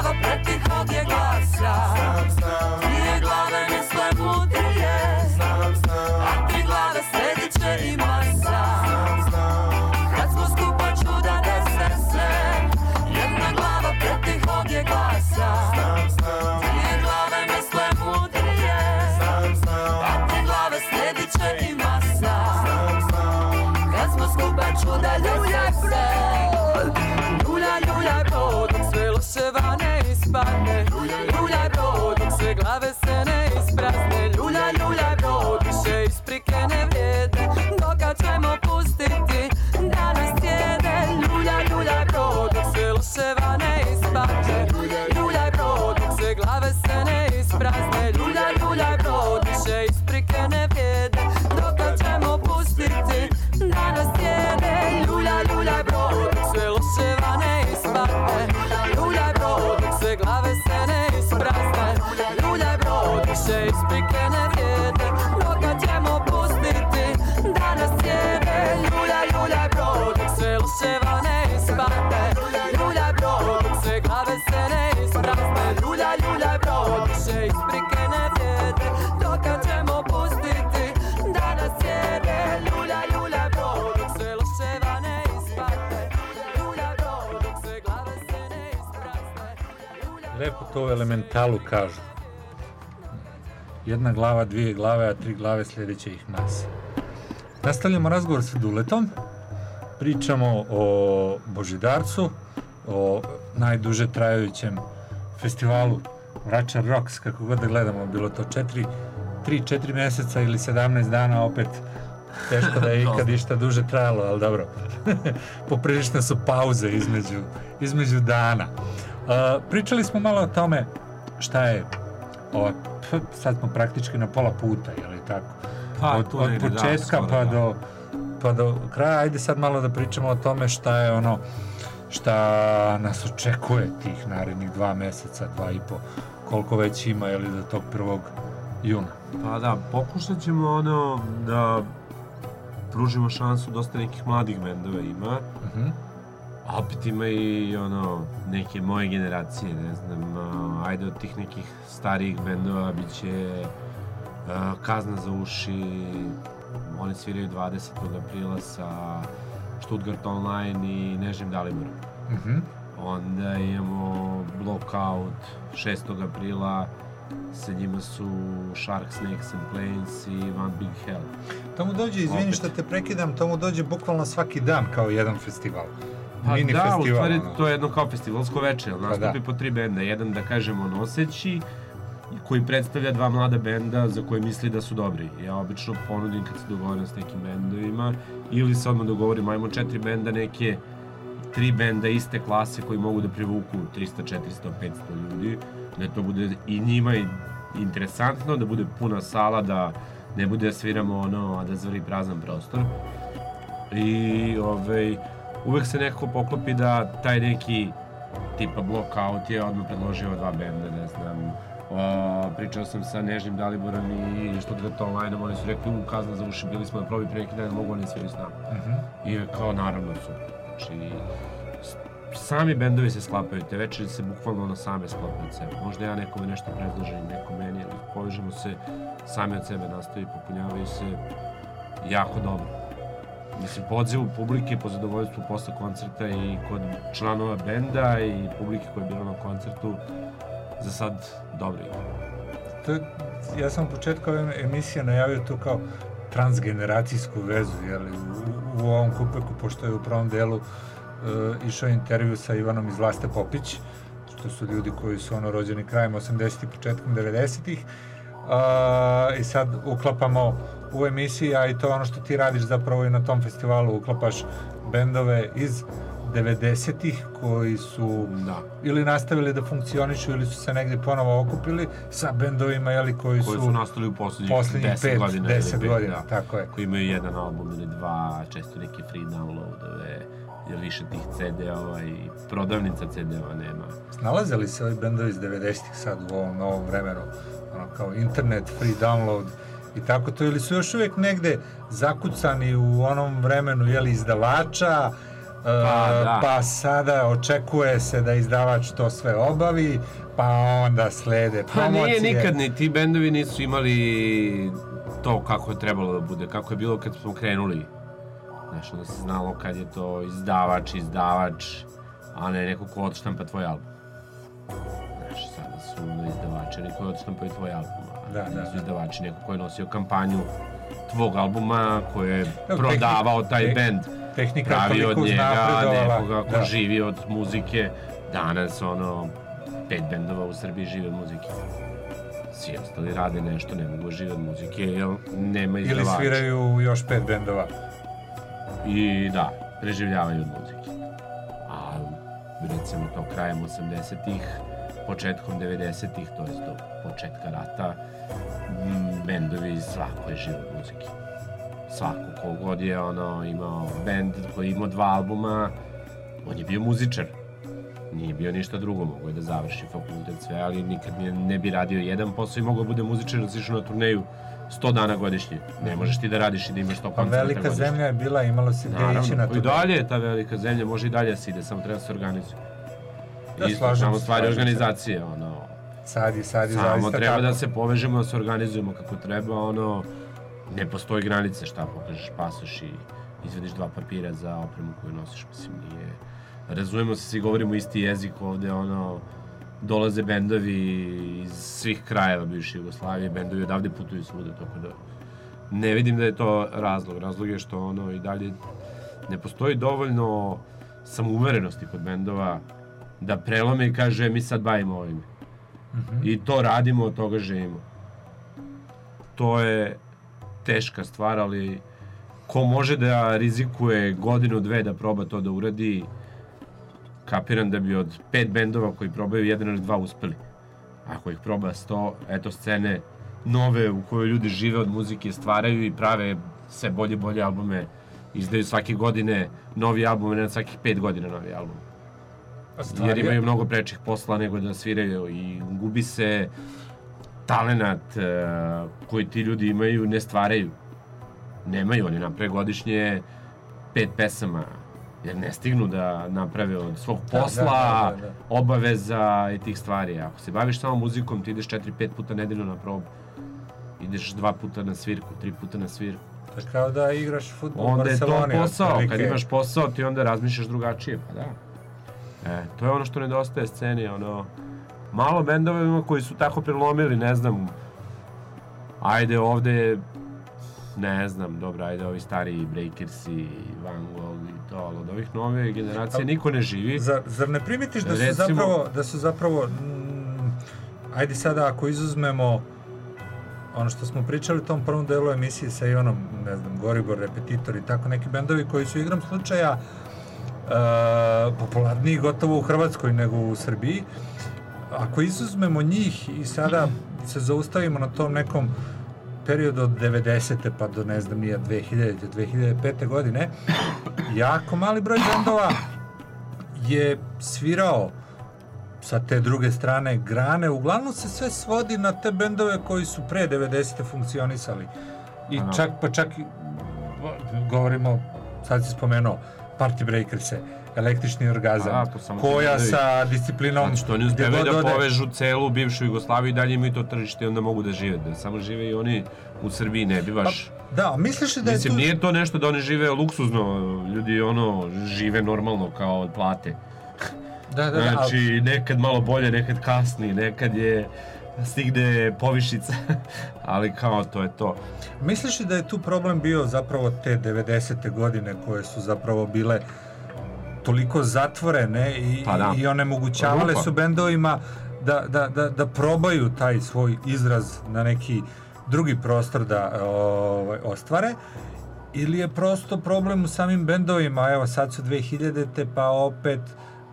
dok sve loše vane ispadne Ljuljaj brod, dok sve glave se Lepo to u elementalu kažu. Jedna glava, dvije glave, a tri glave sljedeće ih masa. Nastavljamo razgovor sa Duletom. Pričamo o Božidarcu, o najduže trajajućem festivalu Vračar Rocks, kako god da gledamo, bilo to 4, 3-4 meseca ili 17 dana, opet teško da je ikad išta duže trajalo, ali dobro. Poprilične su pauze između, između dana. Uh, pričali smo malo o tome šta je ova, p- sad smo praktički na pola puta, je li tako? Pa, od, od da, početka pa da. do pa do kraja, ajde sad malo da pričamo o tome šta je ono šta nas očekuje tih narednih dva meseca, dva i po, koliko već ima, je li do tog prvog juna. Pa da, pokušat ćemo ono da pružimo šansu dosta nekih mladih bendova ima. Mhm. A opet ima i ono, neke moje generacije, ne znam, a, ajde od tih nekih starijih bendova bit će a, Kazna za uši, oni sviraju 20. aprila sa Stuttgart Online i Nežnim Daliborom. Mhm. Onda imamo Blockout 6. aprila, sa njima su Shark Snakes and Planes i One Big Hell. To mu dođe, izvini što te prekidam, to mu dođe bukvalno svaki dan kao jedan festival. Pa Mini da, festival. u stvari ono. to je jedno kao festivalsko veče, Pa nastupi da. po tri benda, jedan da kažemo noseći, koji predstavlja dva mlada benda za koje misli da su dobri. Ja obično ponudim kad se dogovorim s nekim bendovima, ili se odmah dogovorim, ajmo četiri benda neke, tri benda iste klase koji mogu da privuku 300, 400, 500 ljudi, da to bude i njima i interesantno, da bude puna sala, da ne bude da sviramo ono, a da zvri prazan prostor. I ovaj, uvek se nekako poklopi da taj neki tipa blockout je odmah predložio dva benda, ne znam, o, pričao sam sa Nežnim Daliborom i Stuttgart Online, oni su rekli, u kazna za uši, bili smo na probi pre neki dan, mogu oni svirati s nama. Mhm. I je kao, naravno su. Znači, sami bendovi se sklapaju, te večeri se bukvalno na same sklapaju sebe. Možda ja nekome nešto predložim, neko meni, ali povežemo se, sami od sebe nastavi, popunjavaju se jako dobro. Mislim, po odzivu publike, po zadovoljstvu posle koncerta i kod članova benda i publike koja je bila na koncertu, za sad dobro je. To ja sam u početku ove emisije najavio to kao transgeneracijsku vezu, jeli, u, u ovom kupeku, pošto je u prvom delu e, išao intervju sa Ivanom iz Vlaste Popić, što su ljudi koji su ono rođeni krajem 80-ih, početkom 90-ih, a, i sad uklapamo u emisiji, a i to je ono što ti radiš zapravo i na tom festivalu, uklapaš bendove iz 90-ih koji su da. ili nastavili da funkcionišu ili su se negde ponovo okupili sa bendovima jeli, koji, Koji su nastali u poslednjih, poslednjih 10 pet, godina. 10 ili pet, godina, da. tako je. Koji imaju jedan album ili dva, često neke free downloadove, ili više tih CD-ova i prodavnica CD-ova nema. Nalaze li se ovi bendovi iz 90-ih sad u ovom novom vremenu? Ono, kao internet, free download i tako to, ili su još uvijek negde zakucani u onom vremenu, jeli, izdavača, Pa, e, da. pa sada očekuje se da izdavač to sve obavi, pa onda slede Pa promocije. nije nikad, ni ti bendovi nisu imali to kako je trebalo da bude, kako je bilo kad smo krenuli. Znaš, onda se znalo kad je to izdavač, izdavač, a ne neko ko odštampa tvoj album. Znaš, sada su ono izdavači, neko koji odštampaju tvoj album. Da, da, da. izdavači, neko ko je nosio kampanju tvog albuma, ko je prodavao taj bend, tehnika pravio od njega nekoga ko da. živi od muzike. Danas, ono, pet bendova u Srbiji žive od muzike. Svi ostali rade nešto, ne mogu žive od muzike, jer nema Ili izdavača. sviraju još pet bendova. I da, preživljavaju od muzike. A recimo to krajem 80-ih, početkom 90-ih, to je do početka rata, m, bendovi svako je živ od muzike. Svako, kogod je ono, imao bend koji je imao dva albuma, on je bio muzičar. Nije bio ništa drugo, mogo je da završi fakultet sve, ali nikad ne, ne bi radio jedan posao i mogao da bude muzičar da si išao na turneju 100 dana godišnje. Ne možeš ti da radiš i da imaš 100 Pa koncerta velika godišnje. zemlja je bila, imalo se gde ići na Naravno, to. i dalje je ta velika zemlja, može i dalje da se ide, samo treba da se organizuje. Da, Isto, samo stvari organizacije, ono, Sad je, sad je samo zaista treba tako. da se povežemo, da se organizujemo kako treba, ono, ne postoji granice, šta pokažeš pasoš i izvediš dva papira za opremu koju nosiš, mislim, nije... Razumemo se, svi govorimo isti jezik ovde, ono, dolaze bendovi iz svih krajeva bivše Jugoslavije, bendovi odavde putuju svuda, tako da ne vidim da je to razlog. Razlog je što ono i dalje ne postoji dovoljno samouverenosti kod bendova da prelome i kaže mi sad bavimo ovime. Mhm. I to radimo, od toga živimo. To je teška stvar, ali ko može da rizikuje godinu, dve da proba to da uradi, kapiram da bi od pet bendova koji probaju jedan ili dva uspeli. Ako ih proba sto, eto scene nove u kojoj ljudi žive od muzike, stvaraju i prave sve bolje bolje albume, izdaju svake godine novi album, ne svakih pet godina novi album. A stvar Jer je- imaju mnogo prečih posla nego da sviraju i gubi se talenat e, koji ti ljudi imaju, ne stvaraju. Nemaju, oni naprave godišnje pet pesama, jer ne stignu da naprave od svog Da, da, posla, da, da, da. obaveza i tih stvari. Ako se baviš samo muzikom, ti ideš 4-5 puta nedeljno na probu. Ideš dva puta na svirku, tri puta na svirku. To je kao da igraš futbol u Onda je to Barceloni. posao, kad imaš posao ti onda razmišljaš drugačije, pa da. E, to je ono što nedostaje sceni, ono, malo bendova ima koji su tako prelomili, ne znam, ajde ovde, ne znam, dobro, ajde ovi stariji Breakersi, Van Gogh i to, ali od ovih nove generacije niko ne živi. Zar, zar ne primetiš da su Recimo- zapravo, da su zapravo, mm, ajde sada ako izuzmemo ono što smo pričali u tom prvom delu emisije sa Ivanom, ne znam, Goribor, Repetitor i tako neki bendovi koji su igram slučaja e, popularniji gotovo u Hrvatskoj nego u Srbiji. Ako izuzmemo njih i sada se zaustavimo na tom nekom periodu od 90. pa do ne znam nije 2000. 2005. godine jako mali broj bendova je svirao sa te druge strane grane, uglavnom se sve svodi na te bendove koji su pre 90. funkcionisali. I čak, pa čak, govorimo, sad si spomenuo, Party Breakers-e, električni orgazam, A, koja sa disciplinom... Zato što oni uspevaju da ode- povežu celu bivšu Jugoslaviju i dalje imaju to tržište i onda mogu da žive. Da samo žive i oni u Srbiji ne bi baš... Da, a misliš li da je Mislim, tu... nije to nešto da oni žive luksuzno, ljudi ono, žive normalno kao od plate. Da, da, da, ali- Znači, nekad malo bolje, nekad kasni, nekad je stigne povišica, ali kao to je to. Misliš li da je tu problem bio zapravo te 90. godine koje su zapravo bile toliko zatvorene i, Pa da. i onemogućavale Rupa. su bendovima da, da, da, da probaju taj svoj izraz na neki drugi prostor da ovaj, ostvare ili je prosto problem u samim bendovima, evo sad su 2000-te pa opet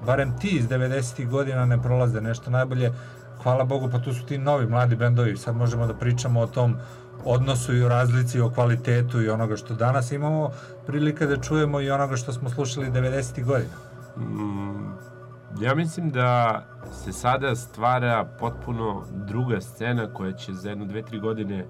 barem ti iz 90-ih godina ne prolaze nešto najbolje, hvala Bogu pa tu su ti novi mladi bendovi, sad možemo da pričamo o tom odnosu i o razlici, o kvalitetu i onoga što danas imamo prilike da čujemo i onoga što smo slušali 90-ih godina. Mm, ja mislim da se sada stvara potpuno druga scena koja će za jedno, dve, tri godine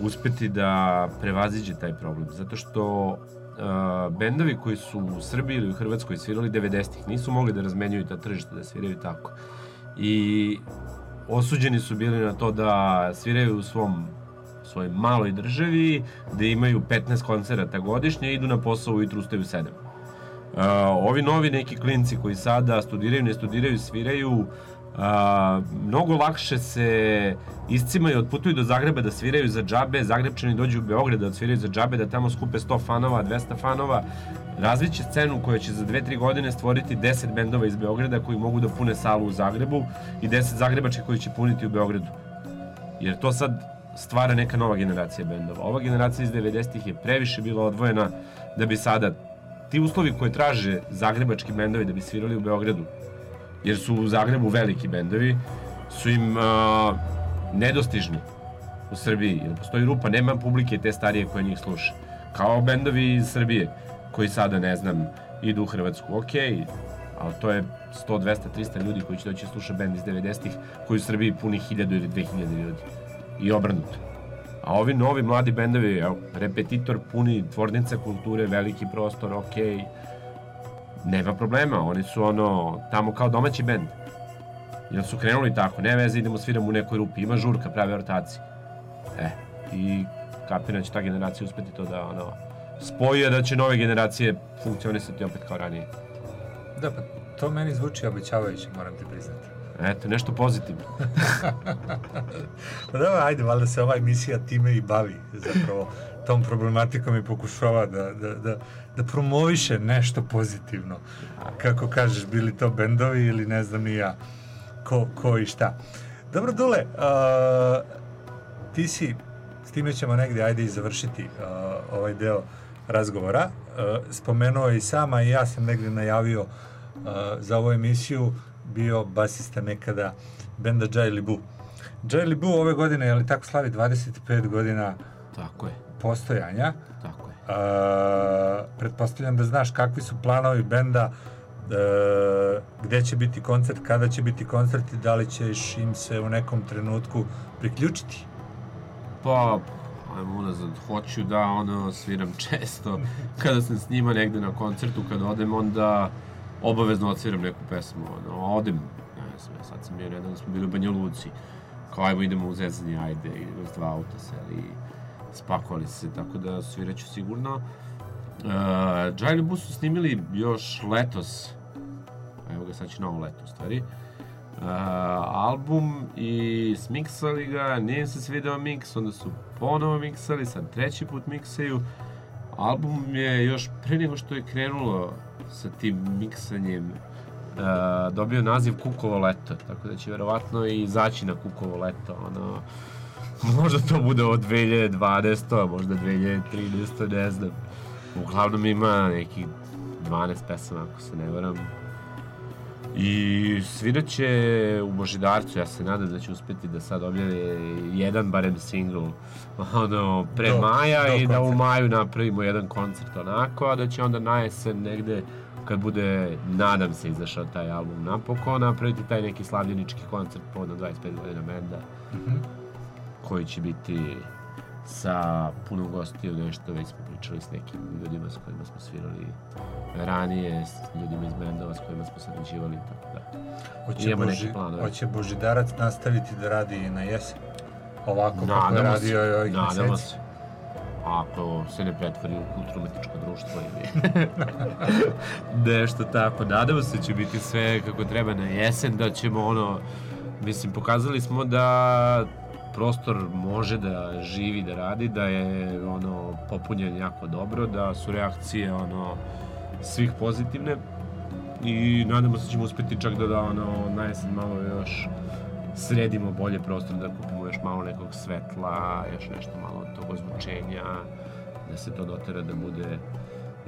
uspeti da prevaziđe taj problem. Zato što uh, bendovi koji su u Srbiji ili u Hrvatskoj svirali 90-ih nisu mogli da razmenjuju ta tržišta, da sviraju tako. I osuđeni su bili na to da sviraju u svom svojoj maloj državi, da imaju 15 koncerata godišnje, idu na posao ujutru, ustaju u 7. Uh, ovi novi neki klinci koji sada studiraju, ne studiraju, sviraju, uh, mnogo lakše se iscimaju, otputuju do Zagreba da sviraju za džabe, Zagrebčani dođu u Beograd da sviraju za džabe, da tamo skupe 100 fanova, 200 fanova, razviće scenu koja će za 2-3 godine stvoriti 10 bendova iz Beograda koji mogu da pune salu u Zagrebu i 10 zagrebačkih koji će puniti u Beogradu. Jer to sad stvara neka nova generacija bendova. Ova generacija iz 90-ih je previše bila odvojena da bi sada ti uslovi koje traže zagrebački bendovi da bi svirali u Beogradu, jer su u Zagrebu veliki bendovi, su im a, nedostižni u Srbiji, jer postoji rupa, nema publike te starije koje njih sluša. Kao bendovi iz Srbije, koji sada, ne znam, idu u Hrvatsku, okej, ali to je 100, 200, 300 ljudi koji će doći sluša bend iz 90-ih, koji u Srbiji puni 1000 ili 2000 ljudi. I obrnuto. A ovi novi mladi bendovi, evo, repetitor puni tvornica kulture, veliki prostor, okej, nema problema, oni su ono, tamo kao domaći bend. Jer su krenuli tako, ne veze, idemo sviramo u nekoj rupi, ima žurka, prave rotacije. E, i kapiram da će ta generacija uspeti to da, ono, spoji, a da će nove generacije funkcionisati opet kao ranije. Da, pa to meni zvuči obećavajuće, moram ti priznati. Eto, nešto pozitivno. Pa dobro, ajde, valjda se ova emisija time i bavi, zapravo, tom problematikom i pokušava da, da, da, da promoviše nešto pozitivno. Kako kažeš, bili to bendovi ili ne znam ni ja ko, ko i šta. Dobro, Dule, a, ti si, s time ćemo negdje, ajde i završiti a, ovaj deo razgovora. A, spomenuo je i sama i ja sam negdje najavio a, za ovu emisiju bio basista nekada benda Jai Libu. Jai Libu ove godine, je li tako slavi 25 godina Tako je. postojanja. Tako pretpostavljam da znaš kakvi su planovi benda, e, gde će biti koncert, kada će biti koncert i da li ćeš im se u nekom trenutku priključiti? Pa, ajmo unazad, hoću da ono sviram često. Kada sam s njima negde na koncertu, kada odem, onda obavezno odsviram neku pesmu. Ono, odem, ne znam, sad sam bio nedavno, smo bili u Banja Luci. Kao, ajmo idemo u zezanje, ajde, i uz dva auta seli, spakovali se, tako da sviraću sigurno. Uh, Džajli Bus su snimili još letos, evo ga sad će novo leto u stvari, uh, album i smiksali ga, nije se svidao miks, onda su ponovo miksali, sad treći put miksaju. Album je još pre nego što je krenulo sa tim miksanjem uh, dobio naziv Kukovo leto, tako da će verovatno i izaći na Kukovo leto, ono, možda to bude od 2012. a možda 2013. ne znam. Uglavnom ima nekih 12 pesama, ako se ne varam. I svirat će u Božidarcu, ja se nadam da će uspeti da sad objave jedan barem single ono, pre Do- maja do i da u maju napravimo jedan koncert onako, a da će onda na jesen negde kad bude, nadam se, izašao taj album napokon, napraviti taj neki slavljenički koncert povodom 25 godina benda Mhm. Koji će biti sa puno gostiju, nešto već smo pričali s nekim ljudima s kojima smo svirali ranije, s ljudima iz bendova s kojima smo sarađivali, tako da Hoće, Boži, hoće Božidarac nastaviti da radi i na jesen? Ovako kako je Nadamo radio se, ovih nadamo meseci? se. Ako se ne pretvori u kulturno-umetničko društvo ili nešto tako. Nadamo se da će biti sve kako treba na jesen, da ćemo ono, mislim, pokazali smo da prostor može da živi, da radi, da je ono popunjen jako dobro, da su reakcije ono svih pozitivne i nadamo se da ćemo uspeti čak da, da ono na jesen malo još sredimo bolje prostor, da kupimo još malo nekog svetla, još nešto malo tog ozvučenja, da se to dotera da bude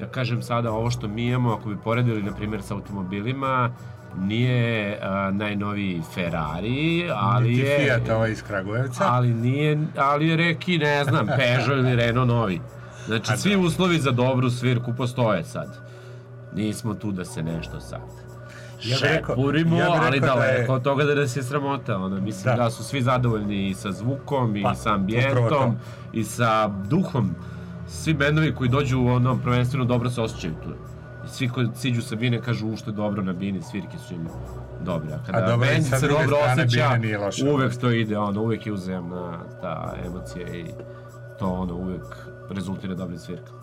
ja kažem sada ovo što mi imamo, ako bi poredili na primjer sa automobilima, nije a, najnoviji Ferrari, ali Niti je... Fiat ovaj iz Kragujevca. Ali nije, ali je reki, ne znam, Peugeot ili Renault novi. Znači, svi uslovi za dobru svirku postoje sad. Nismo tu da se nešto sad Ja bih rekao- šepurimo, ja bih ali rekao da je- daleko od toga da nas je sramota. Ono, mislim Da. da. su svi zadovoljni i sa zvukom, i Pa, sa ambijentom, to. i sa duhom. Svi bendovi koji dođu u ono, prvenstveno dobro se osjećaju tu. I svi koji siđu sa bine kažu u što je dobro na bini, svirke su im dobre. A kada A dobro, sa se dobro osjeća, uvek to ide, ono, uvek je uzajamna ta emocija i to ono uvek rezultira dobrim svirkama.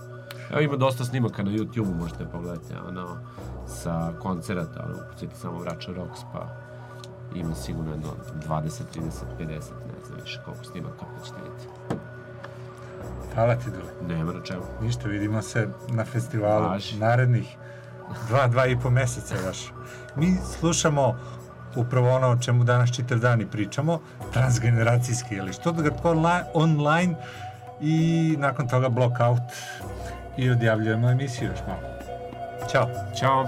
Evo ima dosta snimaka na YouTube-u, možete pogledati, ono, sa koncerata, ono, ukucajte samo Vrača Rocks, pa ima sigurno jedno 20, 30, 50, ne znam više koliko snimaka, pa ćete vidjeti. Hvala ti, Dule. Nema na čemu. Ništa, vidimo se na festivalu Važi. narednih dva, dva i po meseca još. Mi slušamo upravo ono o čemu danas čitav dan i pričamo, transgeneracijski, ili što da ga online, online i nakon toga blockout i odjavljujemo emisiju još malo. Ćao. Ćao.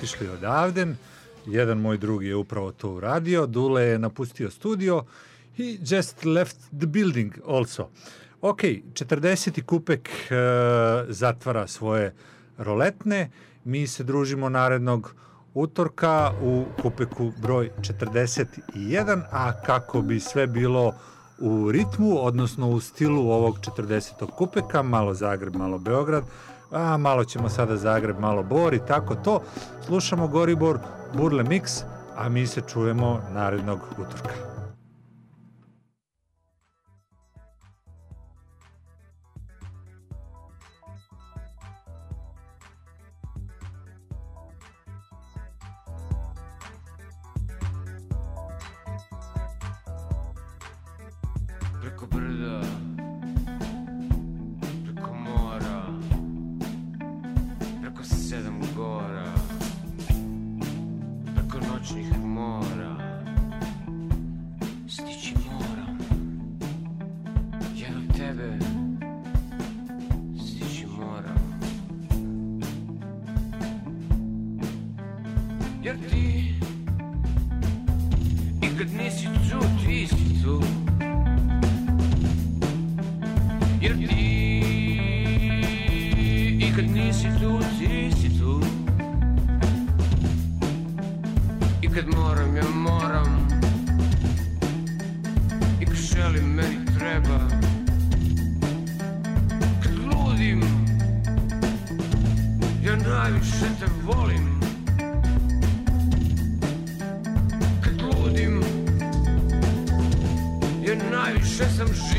otišli odavde. Jedan moj drugi je upravo to uradio. Dule je napustio studio. He just left the building also. Ok, 40. kupek uh, zatvara svoje roletne. Mi se družimo narednog utorka u kupeku broj 41, a kako bi sve bilo u ritmu, odnosno u stilu ovog 40. kupeka, malo Zagreb, malo Beograd, a malo ćemo sada Zagreb, malo Bor i tako to. Slušamo Goribor, Burle Mix, a mi se čujemo narednog utorka.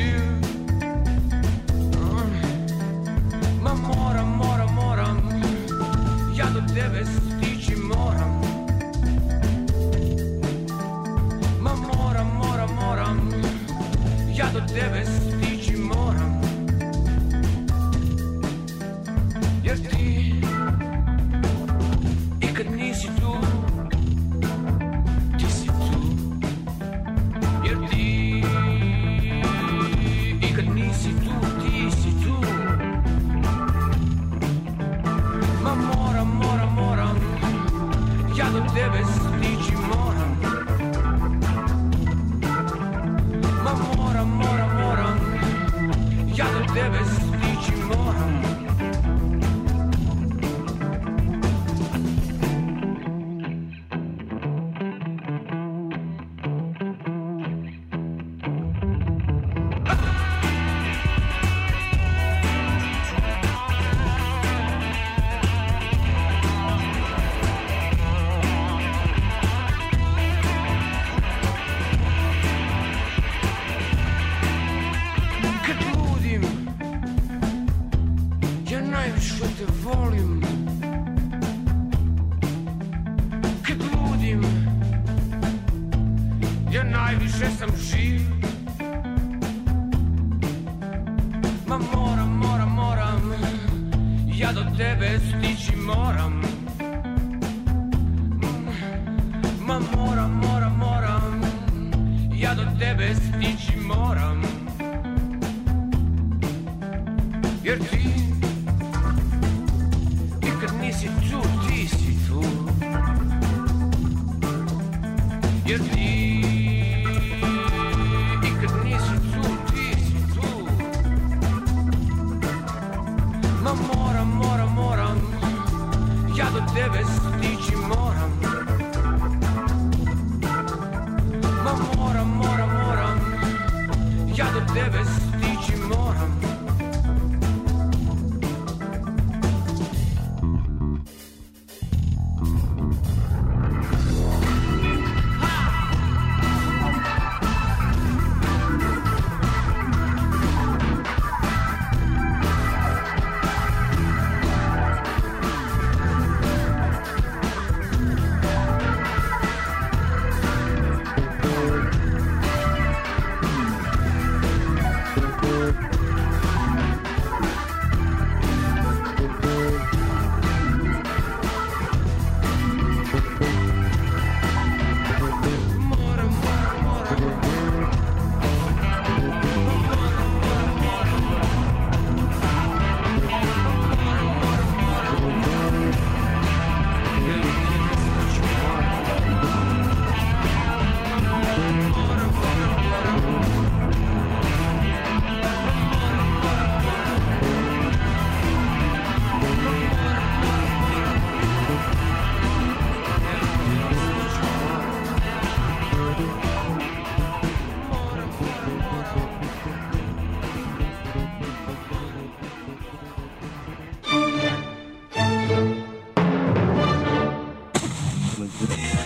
you. Adam Davis.